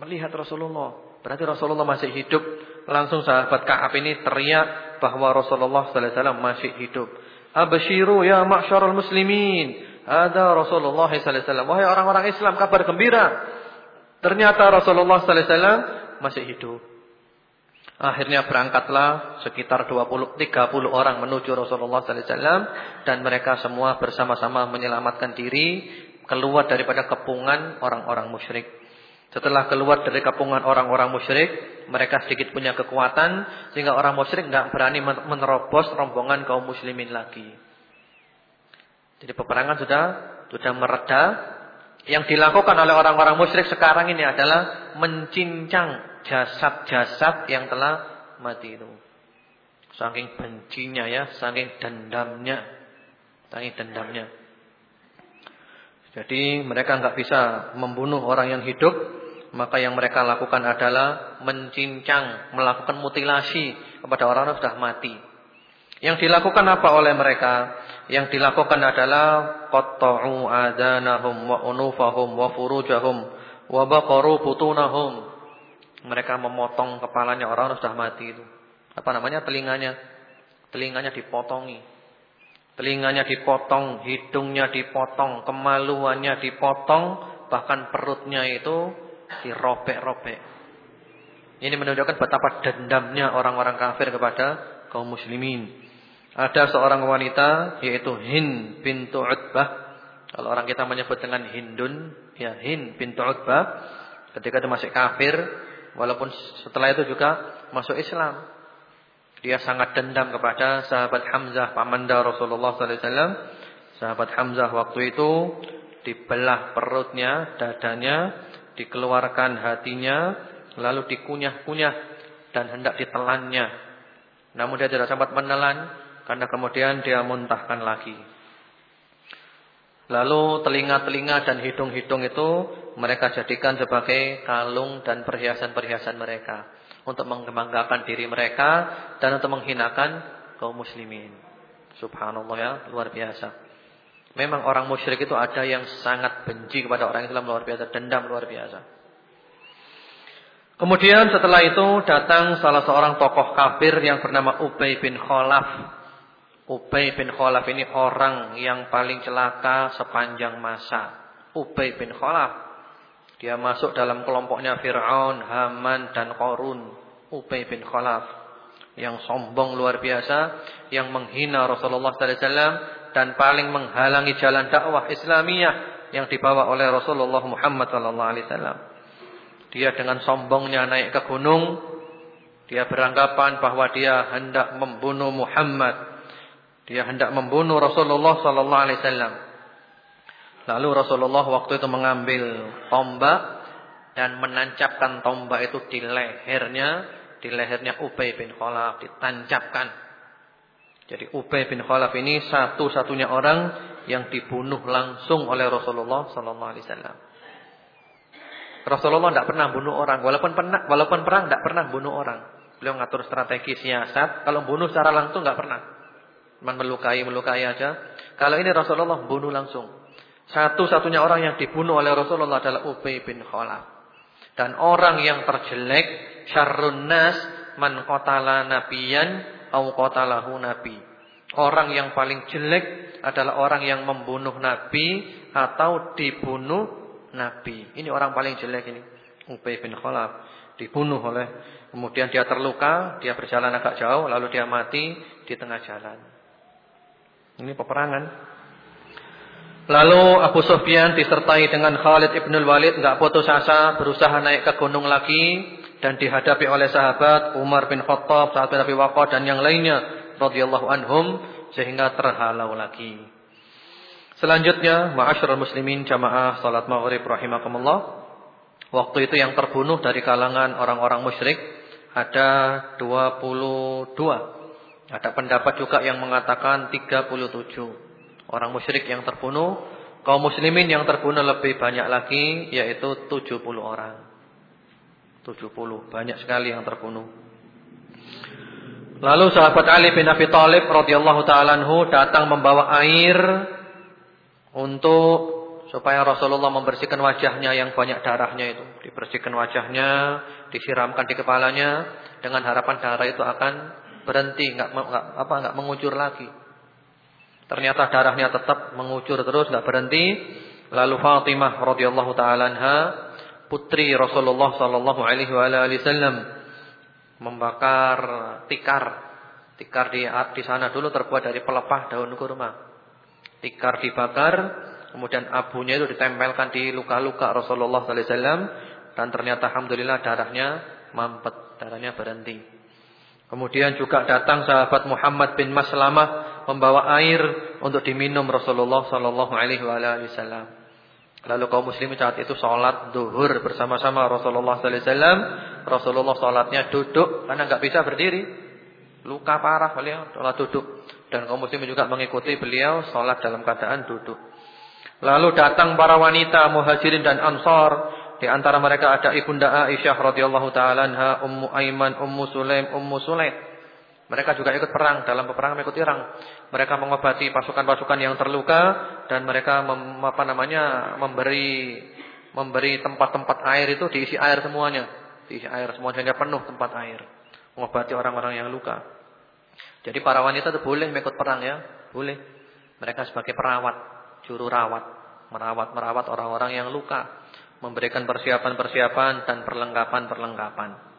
Melihat Rasulullah, berarti Rasulullah masih hidup. Langsung sahabat Ka'ab ini teriak bahwa Rasulullah sallallahu alaihi wasallam masih hidup. Abshiru ya ma'syarul muslimin. Ada Rasulullah sallallahu alaihi wasallam. Wahai orang-orang Islam, kabar gembira. Ternyata Rasulullah sallallahu alaihi wasallam masih hidup. Akhirnya berangkatlah sekitar 20 30 orang menuju Rasulullah sallallahu alaihi wasallam dan mereka semua bersama-sama menyelamatkan diri keluar daripada kepungan orang-orang musyrik. Setelah keluar dari kepungan orang-orang musyrik, mereka sedikit punya kekuatan sehingga orang musyrik nggak berani menerobos rombongan kaum muslimin lagi. Jadi peperangan sudah sudah mereda. Yang dilakukan oleh orang-orang musyrik sekarang ini adalah mencincang jasad-jasad yang telah mati itu. Saking bencinya ya, saking dendamnya. Saking dendamnya. Jadi mereka nggak bisa membunuh orang yang hidup maka yang mereka lakukan adalah mencincang, melakukan mutilasi kepada orang yang sudah mati. Yang dilakukan apa oleh mereka? Yang dilakukan adalah qatta'u adanahum wa unufahum wa furujahum wa baqaru butunahum. Mereka memotong kepalanya orang yang sudah mati itu. Apa namanya? Telinganya. Telinganya dipotongi. Telinganya dipotong, hidungnya dipotong, kemaluannya dipotong, bahkan perutnya itu dirobek-robek. Ini menunjukkan betapa dendamnya orang-orang kafir kepada kaum muslimin. Ada seorang wanita yaitu Hind bintu Utbah. Kalau orang kita menyebut dengan Hindun, ya Hind bintu Utbah. Ketika dia masih kafir, walaupun setelah itu juga masuk Islam. Dia sangat dendam kepada sahabat Hamzah pamanda Rasulullah sallallahu alaihi wasallam. Sahabat Hamzah waktu itu dibelah perutnya, dadanya dikeluarkan hatinya, lalu dikunyah-kunyah dan hendak ditelannya. Namun dia tidak sempat menelan karena kemudian dia muntahkan lagi. Lalu telinga-telinga dan hidung-hidung itu mereka jadikan sebagai kalung dan perhiasan-perhiasan mereka untuk mengembangkan diri mereka dan untuk menghinakan kaum muslimin. Subhanallah ya, luar biasa. Memang orang musyrik itu ada yang sangat benci kepada orang Islam luar biasa, dendam luar biasa. Kemudian setelah itu datang salah seorang tokoh kafir yang bernama Ubay bin Khalaf. Ubay bin Khalaf ini orang yang paling celaka sepanjang masa. Ubay bin Khalaf. Dia masuk dalam kelompoknya Fir'aun, Haman dan Qarun. Ubay bin Khalaf. Yang sombong luar biasa. Yang menghina Rasulullah wasallam dan paling menghalangi jalan dakwah Islamiyah yang dibawa oleh Rasulullah Muhammad wasallam. Dia dengan sombongnya naik ke gunung, dia beranggapan bahwa dia hendak membunuh Muhammad. Dia hendak membunuh Rasulullah wasallam. Lalu Rasulullah waktu itu mengambil tombak dan menancapkan tombak itu di lehernya, di lehernya Ubay bin Khalaf ditancapkan. Jadi Ubay bin Khalaf ini satu-satunya orang yang dibunuh langsung oleh Rasulullah sallallahu alaihi wasallam. Rasulullah tidak pernah bunuh orang, walaupun pernah, walaupun perang tidak pernah bunuh orang. Beliau ngatur strategi siasat, kalau bunuh secara langsung tidak pernah. Cuma melukai, melukai aja. Kalau ini Rasulullah bunuh langsung. Satu-satunya orang yang dibunuh oleh Rasulullah adalah Ubay bin Khalaf. Dan orang yang terjelek, syarrun nas man qatala nabiyan au qatalahu nabi. Orang yang paling jelek adalah orang yang membunuh nabi atau dibunuh nabi. Ini orang paling jelek ini. Ubay bin Khalaf dibunuh oleh kemudian dia terluka, dia berjalan agak jauh lalu dia mati di tengah jalan. Ini peperangan. Lalu Abu Sufyan disertai dengan Khalid ibn Walid enggak putus asa berusaha naik ke gunung lagi dan dihadapi oleh sahabat Umar bin Khattab, sahabat Nabi Waqqas dan yang lainnya radhiyallahu anhum sehingga terhalau lagi. Selanjutnya, ma'asyiral muslimin jamaah salat maghrib rahimakumullah. Waktu itu yang terbunuh dari kalangan orang-orang musyrik ada 22. Ada pendapat juga yang mengatakan 37. Orang musyrik yang terbunuh, kaum muslimin yang terbunuh lebih banyak lagi yaitu 70 orang. 70, banyak sekali yang terbunuh. Lalu sahabat Ali bin Abi Thalib radhiyallahu taala datang membawa air untuk supaya Rasulullah membersihkan wajahnya yang banyak darahnya itu, dibersihkan wajahnya, disiramkan di kepalanya dengan harapan darah itu akan berhenti, enggak, apa enggak mengucur lagi. Ternyata darahnya tetap mengucur terus enggak berhenti. Lalu Fatimah radhiyallahu taala putri Rasulullah sallallahu alaihi wasallam membakar tikar. Tikar di di sana dulu terbuat dari pelepah daun kurma. Tikar dibakar, kemudian abunya itu ditempelkan di luka-luka Rasulullah sallallahu alaihi wasallam dan ternyata alhamdulillah darahnya mampet, darahnya berhenti. Kemudian juga datang sahabat Muhammad bin Maslamah membawa air untuk diminum Rasulullah sallallahu alaihi wasallam. Lalu kaum muslimin saat itu sholat duhur bersama-sama Rasulullah wasallam. Rasulullah sholatnya duduk karena nggak bisa berdiri. Luka parah beliau sholat duduk. Dan kaum muslimin juga mengikuti beliau sholat dalam keadaan duduk. Lalu datang para wanita muhajirin dan ansar. Di antara mereka ada ibunda Aisyah radhiyallahu taala anha, Ummu Aiman, Ummu Sulaim, Ummu Sulaim. Mereka juga ikut perang dalam peperangan mengikuti perang. Mereka mengobati pasukan-pasukan yang terluka dan mereka mem, apa namanya memberi memberi tempat-tempat air itu diisi air semuanya, diisi air semua sehingga penuh tempat air. Mengobati orang-orang yang luka. Jadi para wanita itu boleh mengikut perang ya, boleh. Mereka sebagai perawat, juru rawat, merawat-merawat orang-orang yang luka, memberikan persiapan-persiapan dan perlengkapan-perlengkapan.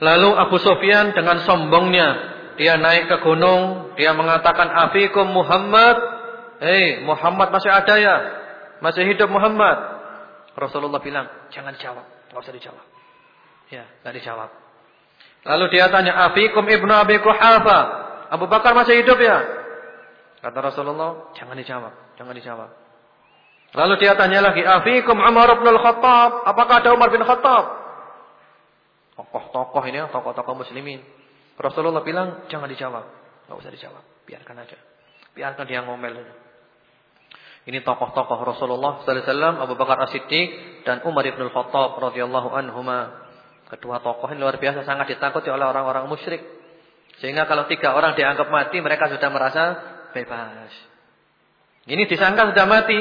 Lalu Abu Sufyan dengan sombongnya dia naik ke gunung, dia mengatakan afikum Muhammad. Hei, Muhammad masih ada ya? Masih hidup Muhammad? Rasulullah bilang, jangan dijawab, enggak usah dijawab. Ya, enggak dijawab. Lalu dia tanya, afikum Ibnu Abi Quhafa. Abu Bakar masih hidup ya? Kata Rasulullah, jangan dijawab, jangan dijawab. Lalu dia tanya lagi, afikum Umar bin Al-Khattab. Apakah ada Umar bin Khattab? Tokoh-tokoh ini, tokoh-tokoh muslimin. Rasulullah bilang, jangan dijawab. Enggak usah dijawab, biarkan aja. Biarkan dia ngomel. Ini tokoh-tokoh Rasulullah sallallahu alaihi wasallam, Abu Bakar As-Siddiq dan Umar bin Al-Khattab radhiyallahu anhuma. Kedua tokoh ini luar biasa sangat ditakuti oleh orang-orang musyrik. Sehingga kalau tiga orang dianggap mati, mereka sudah merasa bebas. Ini disangka sudah mati,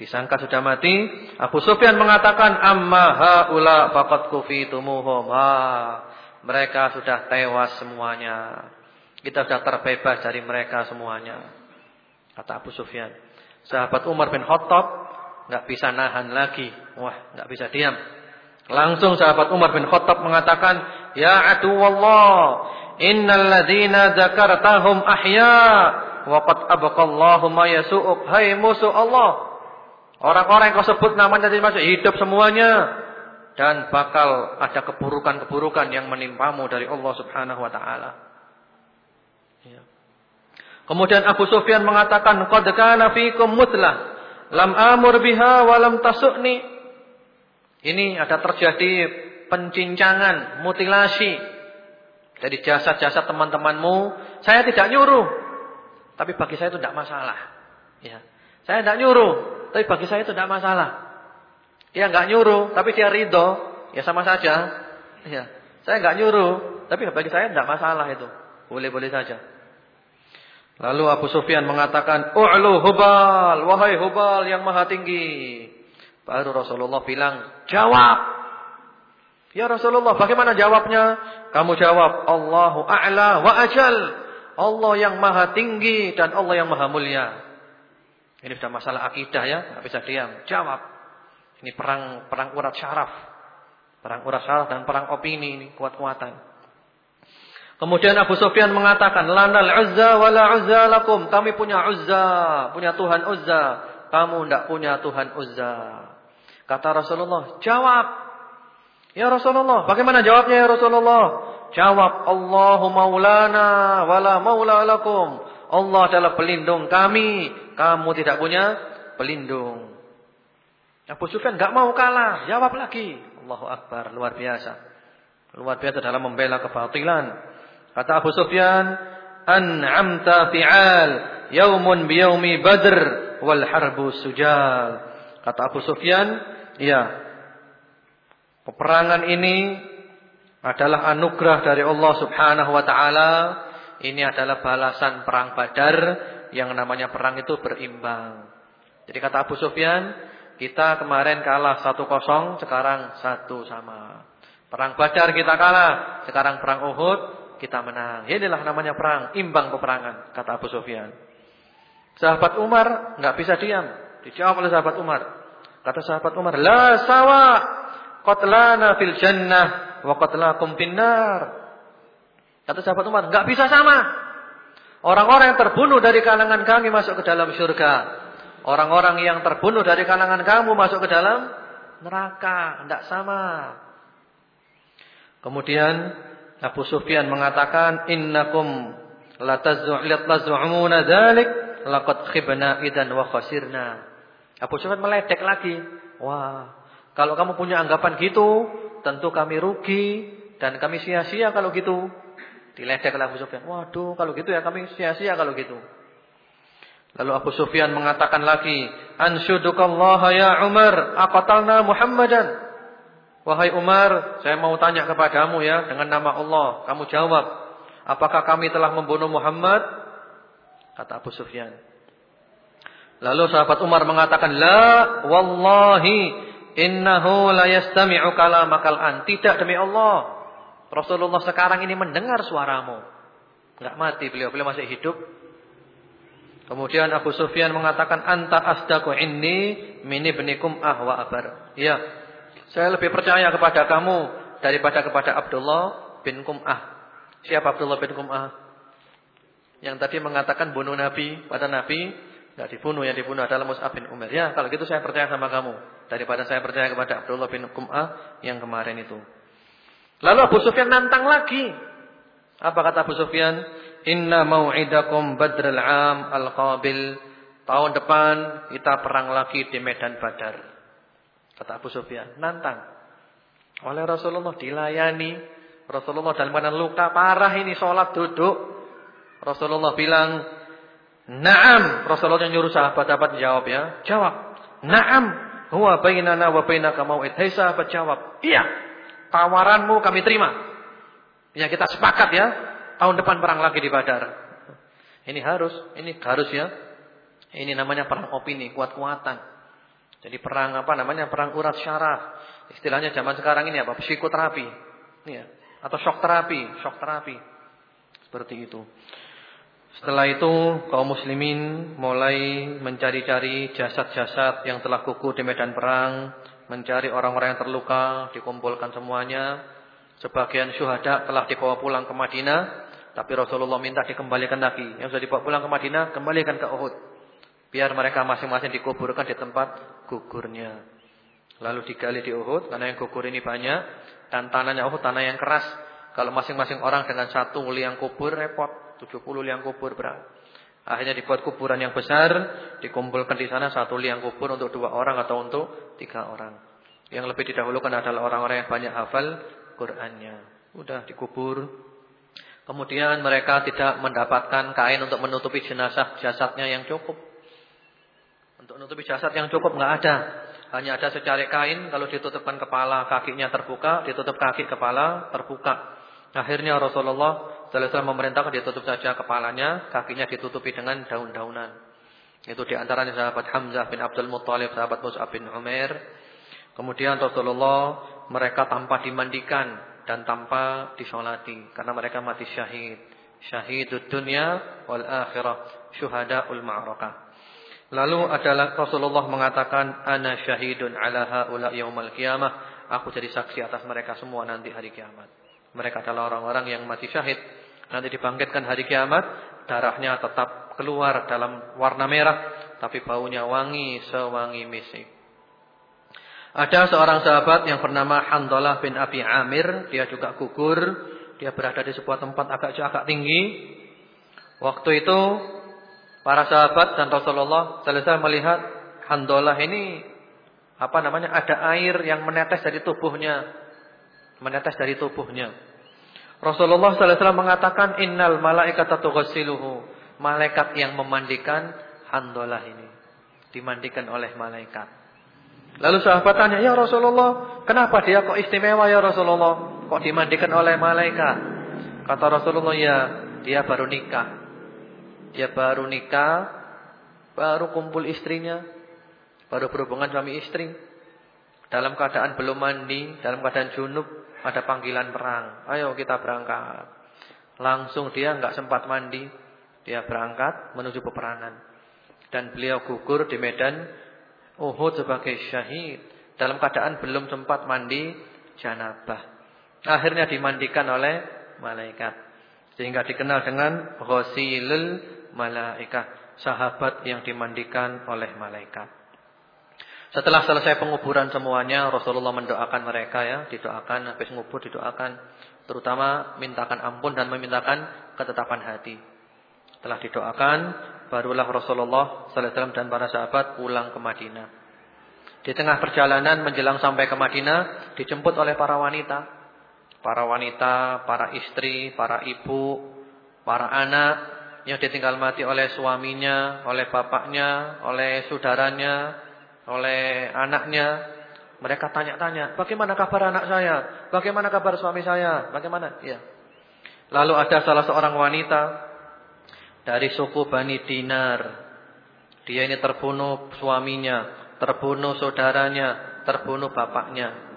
Disangka sudah mati. Abu Sufyan mengatakan, Amma haula faqad kufitumuhum. Ha, mereka sudah tewas semuanya. Kita sudah terbebas dari mereka semuanya. Kata Abu Sufyan. Sahabat Umar bin Khattab nggak bisa nahan lagi. Wah, nggak bisa diam. Langsung sahabat Umar bin Khattab mengatakan, "Ya aduwallah, innal ladzina dzakartahum ahya wa qad abaqallahu ma yasu'uk." Hai musuh Allah, Orang-orang yang kau sebut namanya tadi masuk hidup semuanya. Dan bakal ada keburukan-keburukan yang menimpamu dari Allah subhanahu wa ta'ala. Ya. Kemudian Abu Sufyan mengatakan, Qad kana fikum mutlah. Lam amur biha wa lam tasukni. Ini ada terjadi pencincangan, mutilasi. Jadi jasad-jasad teman-temanmu, saya tidak nyuruh. Tapi bagi saya itu tidak masalah. Ya. Saya tidak nyuruh. Tapi bagi saya itu tidak masalah. Dia nggak nyuruh, tapi dia ridho, ya sama saja. Ya, saya nggak nyuruh, tapi bagi saya tidak masalah itu. Boleh-boleh saja. Lalu Abu Sufyan mengatakan, "U'lu Hubal, wahai Hubal yang maha tinggi." Baru Rasulullah bilang, "Jawab." Ya Rasulullah, bagaimana jawabnya? Kamu jawab, "Allahu a'la wa ajal." Allah yang maha tinggi dan Allah yang maha mulia. Ini sudah masalah akidah ya, nggak bisa diam. Jawab. Ini perang perang urat syaraf. Perang urat syaraf dan perang opini ini kuat-kuatan. Kemudian Abu Sufyan mengatakan, "Lanal Uzza wala Uzza lakum." Kami punya Uzza, punya Tuhan Uzza. Kamu tidak punya Tuhan Uzza. Kata Rasulullah, "Jawab." Ya Rasulullah, bagaimana jawabnya ya Rasulullah? Jawab, Allahu maulana wala maula lakum. Allah adalah pelindung kami, kamu tidak punya pelindung. Abu Sufyan enggak mau kalah, jawab lagi. Allahu Akbar, luar biasa. Luar biasa dalam membela kebatilan. Kata Abu Sufyan, "An'amta fi'al yaumun biyaumi Badr wal harbu sujal." Kata Abu Sufyan, iya. Peperangan ini adalah anugerah dari Allah Subhanahu wa taala. Ini adalah balasan perang Badar yang namanya perang itu berimbang. Jadi kata Abu Sufyan, kita kemarin kalah 1-0, sekarang satu sama. Perang Badar kita kalah, sekarang perang Uhud kita menang. Inilah namanya perang, imbang peperangan, kata Abu Sufyan. Sahabat Umar nggak bisa diam, dijawab oleh sahabat Umar. Kata sahabat Umar, "La sawa qatlana fil jannah wa qatlakum finnar." Kata sahabat Umar, nggak bisa sama. Orang-orang yang terbunuh dari kalangan kami masuk ke dalam surga. Orang-orang yang terbunuh dari kalangan kamu masuk ke dalam neraka. Tidak sama. Kemudian Abu Sufyan mengatakan, Innakum lataz'umuna dhalik laqad khibna idan wa khasirna. Abu Sufyan meledek lagi. Wah, kalau kamu punya anggapan gitu, tentu kami rugi dan kami sia-sia kalau gitu. Diledek oleh Abu Sufyan. Waduh, kalau gitu ya kami sia-sia kalau gitu. Lalu Abu Sufyan mengatakan lagi, "Anshudukallaha ya Umar, aqatalna Muhammadan?" Wahai Umar, saya mau tanya kepadamu ya dengan nama Allah, kamu jawab, apakah kami telah membunuh Muhammad? Kata Abu Sufyan. Lalu sahabat Umar mengatakan, "La wallahi innahu la yastami'u kalamakal an." Tidak demi Allah. Rasulullah sekarang ini mendengar suaramu. Enggak mati beliau, beliau masih hidup. Kemudian Abu Sufyan mengatakan anta asdaqu inni min ibnikum ahwa abar. Ya. Saya lebih percaya kepada kamu daripada kepada Abdullah bin Kum'ah. Siapa Abdullah bin Kum'ah? Yang tadi mengatakan bunuh Nabi pada Nabi enggak dibunuh, yang dibunuh adalah Mus'ab bin Umar. Ya, kalau gitu saya percaya sama kamu daripada saya percaya kepada Abdullah bin Kum'ah yang kemarin itu. Lalu Abu Sufyan nantang lagi. Apa kata Abu Sufyan? Inna mau'idakum badrul am al-qabil. Tahun depan kita perang lagi di medan Badar. Kata Abu Sufyan, nantang. Oleh Rasulullah dilayani. Rasulullah dalam keadaan luka parah ini sholat duduk. Rasulullah bilang, "Na'am." Rasulullah yang nyuruh sahabat-sahabat jawab ya. Jawab, "Na'am." Huwa bainana wa bainaka mau'id. Hei sahabat jawab, "Iya." Tawaranmu kami terima. Ya kita sepakat ya. Tahun depan perang lagi di Badar. Ini harus, ini harus ya. Ini namanya perang opini, kuat-kuatan. Jadi perang apa namanya? Perang urat syaraf. Istilahnya zaman sekarang ini apa? Psikoterapi. Ya. Atau shock terapi, shock terapi. Seperti itu. Setelah itu kaum muslimin mulai mencari-cari jasad-jasad yang telah gugur di medan perang, mencari orang-orang yang terluka, dikumpulkan semuanya. Sebagian syuhada telah dibawa pulang ke Madinah tapi Rasulullah minta dikembalikan lagi. Yang sudah dibawa pulang ke Madinah, kembalikan ke Uhud. Biar mereka masing-masing dikuburkan di tempat gugurnya. Lalu digali di Uhud, karena yang gugur ini banyak. Dan tanahnya Uhud, tanah yang keras. Kalau masing-masing orang dengan satu liang kubur, repot. 70 liang kubur berat. Akhirnya dibuat kuburan yang besar. Dikumpulkan di sana satu liang kubur untuk dua orang atau untuk tiga orang. Yang lebih didahulukan adalah orang-orang yang banyak hafal Qur'annya. Udah dikubur Kemudian mereka tidak mendapatkan kain untuk menutupi jenazah jasadnya yang cukup. Untuk menutupi jasad yang cukup nggak ada. Hanya ada secari kain kalau ditutupkan kepala kakinya terbuka, ditutup kaki kepala terbuka. Akhirnya Rasulullah SAW memerintahkan ditutup saja kepalanya, kakinya ditutupi dengan daun-daunan. Itu di antaranya sahabat Hamzah bin Abdul Muttalib, sahabat Mus'ab bin Umair. Kemudian Rasulullah mereka tanpa dimandikan dan tanpa disolati karena mereka mati syahid. Syahidud dunya wal akhirah, syuhadaul ma'rakah. Lalu adalah Rasulullah mengatakan ana syahidun ala haula qiyamah. Aku jadi saksi atas mereka semua nanti hari kiamat. Mereka adalah orang-orang yang mati syahid. Nanti dibangkitkan hari kiamat, darahnya tetap keluar dalam warna merah, tapi baunya wangi sewangi misik. Ada seorang sahabat yang bernama Handalah bin Abi Amir, dia juga gugur, dia berada di sebuah tempat agak agak tinggi. Waktu itu para sahabat dan Rasulullah selesai melihat Handalah ini apa namanya ada air yang menetes dari tubuhnya, menetes dari tubuhnya. Rasulullah sallallahu alaihi wasallam mengatakan innal malaikata tughassiluhu. Malaikat yang memandikan Handalah ini dimandikan oleh malaikat. Lalu sahabat tanya, "Ya Rasulullah, kenapa dia kok istimewa ya Rasulullah? Kok dimandikan oleh malaikat?" Kata Rasulullah, "Ya, dia baru nikah. Dia baru nikah, baru kumpul istrinya, baru berhubungan suami istri. Dalam keadaan belum mandi, dalam keadaan junub, ada panggilan perang. Ayo kita berangkat." Langsung dia enggak sempat mandi, dia berangkat menuju peperangan. Dan beliau gugur di medan Uhud sebagai syahid dalam keadaan belum sempat mandi janabah. Akhirnya dimandikan oleh malaikat. Sehingga dikenal dengan ghasilul malaikat, sahabat yang dimandikan oleh malaikat. Setelah selesai penguburan semuanya, Rasulullah mendoakan mereka ya, didoakan habis ngubur didoakan, terutama mintakan ampun dan memintakan ketetapan hati. Setelah didoakan, barulah Rasulullah sallallahu alaihi wasallam dan para sahabat pulang ke Madinah. Di tengah perjalanan menjelang sampai ke Madinah dijemput oleh para wanita. Para wanita, para istri, para ibu, para anak yang ditinggal mati oleh suaminya, oleh bapaknya, oleh saudaranya, oleh anaknya. Mereka tanya-tanya, bagaimana kabar anak saya? Bagaimana kabar suami saya? Bagaimana? Ya. Lalu ada salah seorang wanita dari suku Bani Dinar. Dia ini terbunuh suaminya, terbunuh saudaranya, terbunuh bapaknya.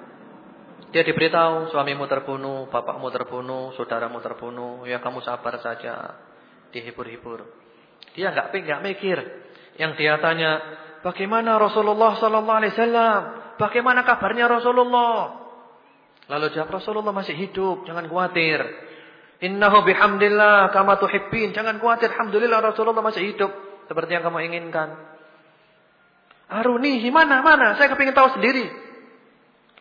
Dia diberitahu suamimu terbunuh, bapakmu terbunuh, saudaramu terbunuh. Ya kamu sabar saja. Dihibur-hibur. Dia enggak enggak mikir. Yang dia tanya, bagaimana Rasulullah sallallahu alaihi wasallam? Bagaimana kabarnya Rasulullah? Lalu jawab Rasulullah masih hidup, jangan khawatir. Innahu bihamdillah kama tuhibbin. Jangan khawatir, alhamdulillah Rasulullah masih hidup seperti yang kamu inginkan. Aruni, mana mana? Saya kepingin tahu sendiri.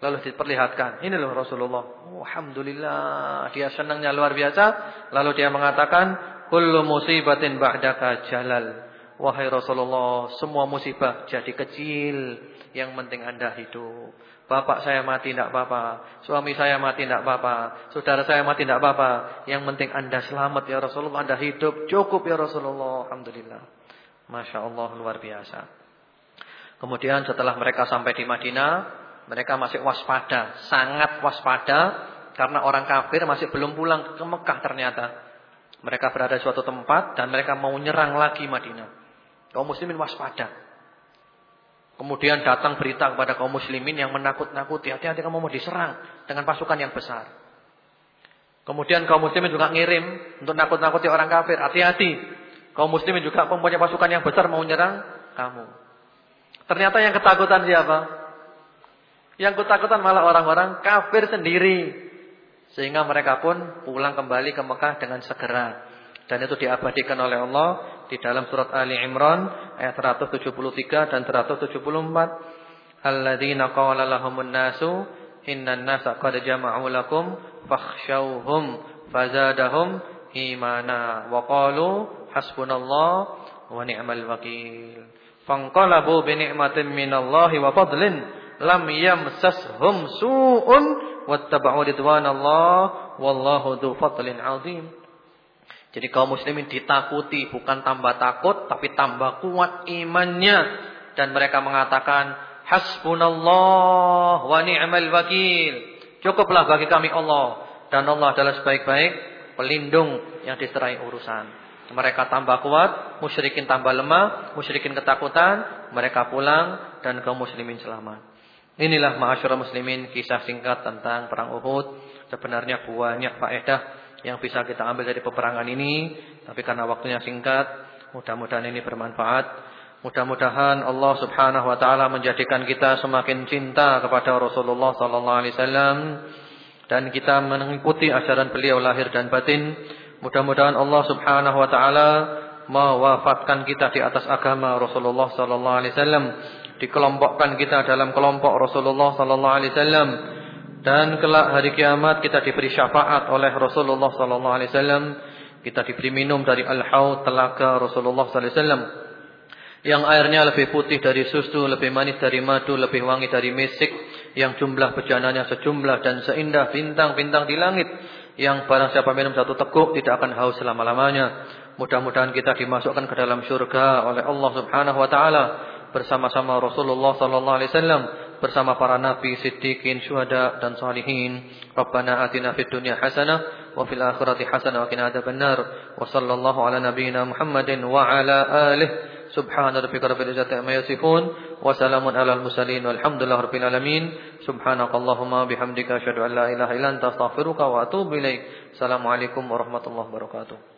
Lalu diperlihatkan, ini loh Rasulullah. Oh, alhamdulillah, dia senangnya luar biasa. Lalu dia mengatakan, kullu musibatin ba'daka jalal. Wahai Rasulullah, semua musibah jadi kecil, yang penting Anda hidup. Bapak saya mati tidak apa-apa. Suami saya mati tidak apa-apa. Saudara saya mati tidak apa-apa. Yang penting anda selamat ya Rasulullah. Anda hidup. Cukup ya Rasulullah. Alhamdulillah. Masya Allah luar biasa. Kemudian setelah mereka sampai di Madinah. Mereka masih waspada. Sangat waspada. Karena orang kafir masih belum pulang ke Mekah ternyata. Mereka berada di suatu tempat. Dan mereka mau nyerang lagi Madinah. Kaum muslimin waspada. Kemudian datang berita kepada kaum muslimin yang menakut-nakuti. Hati-hati kamu mau diserang dengan pasukan yang besar. Kemudian kaum muslimin juga ngirim untuk nakut-nakuti orang kafir. Hati-hati. Kaum muslimin juga mempunyai pasukan yang besar mau menyerang kamu. Ternyata yang ketakutan siapa? Yang ketakutan malah orang-orang kafir sendiri. Sehingga mereka pun pulang kembali ke Mekah dengan segera. Dan itu diabadikan oleh Allah di dalam surat Ali Imran ayat 173 dan 174. Alladzina qala lahumun nasu innan nasa qad jama'u lakum fakhshawhum fazadahum imana wa qalu hasbunallah wa ni'mal wakil. Fanqalabu bi ni'matin minallahi wa fadlin lam yamsashum su'un wattaba'u ridwanallah wallahu dzu fadlin 'adzim. Jadi kaum muslimin ditakuti bukan tambah takut tapi tambah kuat imannya dan mereka mengatakan hasbunallah wa ni'mal wakil. Cukuplah bagi kami Allah dan Allah adalah sebaik-baik pelindung yang diserai urusan. Mereka tambah kuat, musyrikin tambah lemah, musyrikin ketakutan, mereka pulang dan kaum muslimin selamat. Inilah ma'asyiral muslimin kisah singkat tentang perang Uhud. Sebenarnya banyak faedah yang bisa kita ambil dari peperangan ini, tapi karena waktunya singkat, mudah-mudahan ini bermanfaat. Mudah-mudahan Allah Subhanahu wa taala menjadikan kita semakin cinta kepada Rasulullah sallallahu alaihi wasallam dan kita mengikuti ajaran beliau lahir dan batin. Mudah-mudahan Allah Subhanahu wa taala mewafatkan kita di atas agama Rasulullah sallallahu alaihi wasallam dikelompokkan kita dalam kelompok Rasulullah sallallahu alaihi wasallam dan kelak hari kiamat kita diberi syafaat oleh Rasulullah sallallahu alaihi wasallam. Kita diberi minum dari al-haud telaga Rasulullah sallallahu alaihi wasallam. Yang airnya lebih putih dari susu, lebih manis dari madu, lebih wangi dari misik, yang jumlah bejananya sejumlah dan seindah bintang-bintang di langit, yang barang siapa minum satu teguk tidak akan haus selama-lamanya. Mudah-mudahan kita dimasukkan ke dalam syurga oleh Allah Subhanahu wa taala. Bersama-sama Rasulullah sallallahu alaihi wasallam bersama para nabi, siddiqin, syuhada dan salihin. Rabbana atina fid dunya hasanah wa fil akhirati hasanah wa qina adzabannar. Wa sallallahu ala nabiyyina Muhammadin wa ala alihi subhana rabbika rabbil izzati amma yasifun wa salamun alal mursalin walhamdulillahi alamin. Subhanakallahumma bihamdika asyhadu an la ilaha illa anta astaghfiruka wa atubu ilaik. Assalamualaikum warahmatullahi wabarakatuh.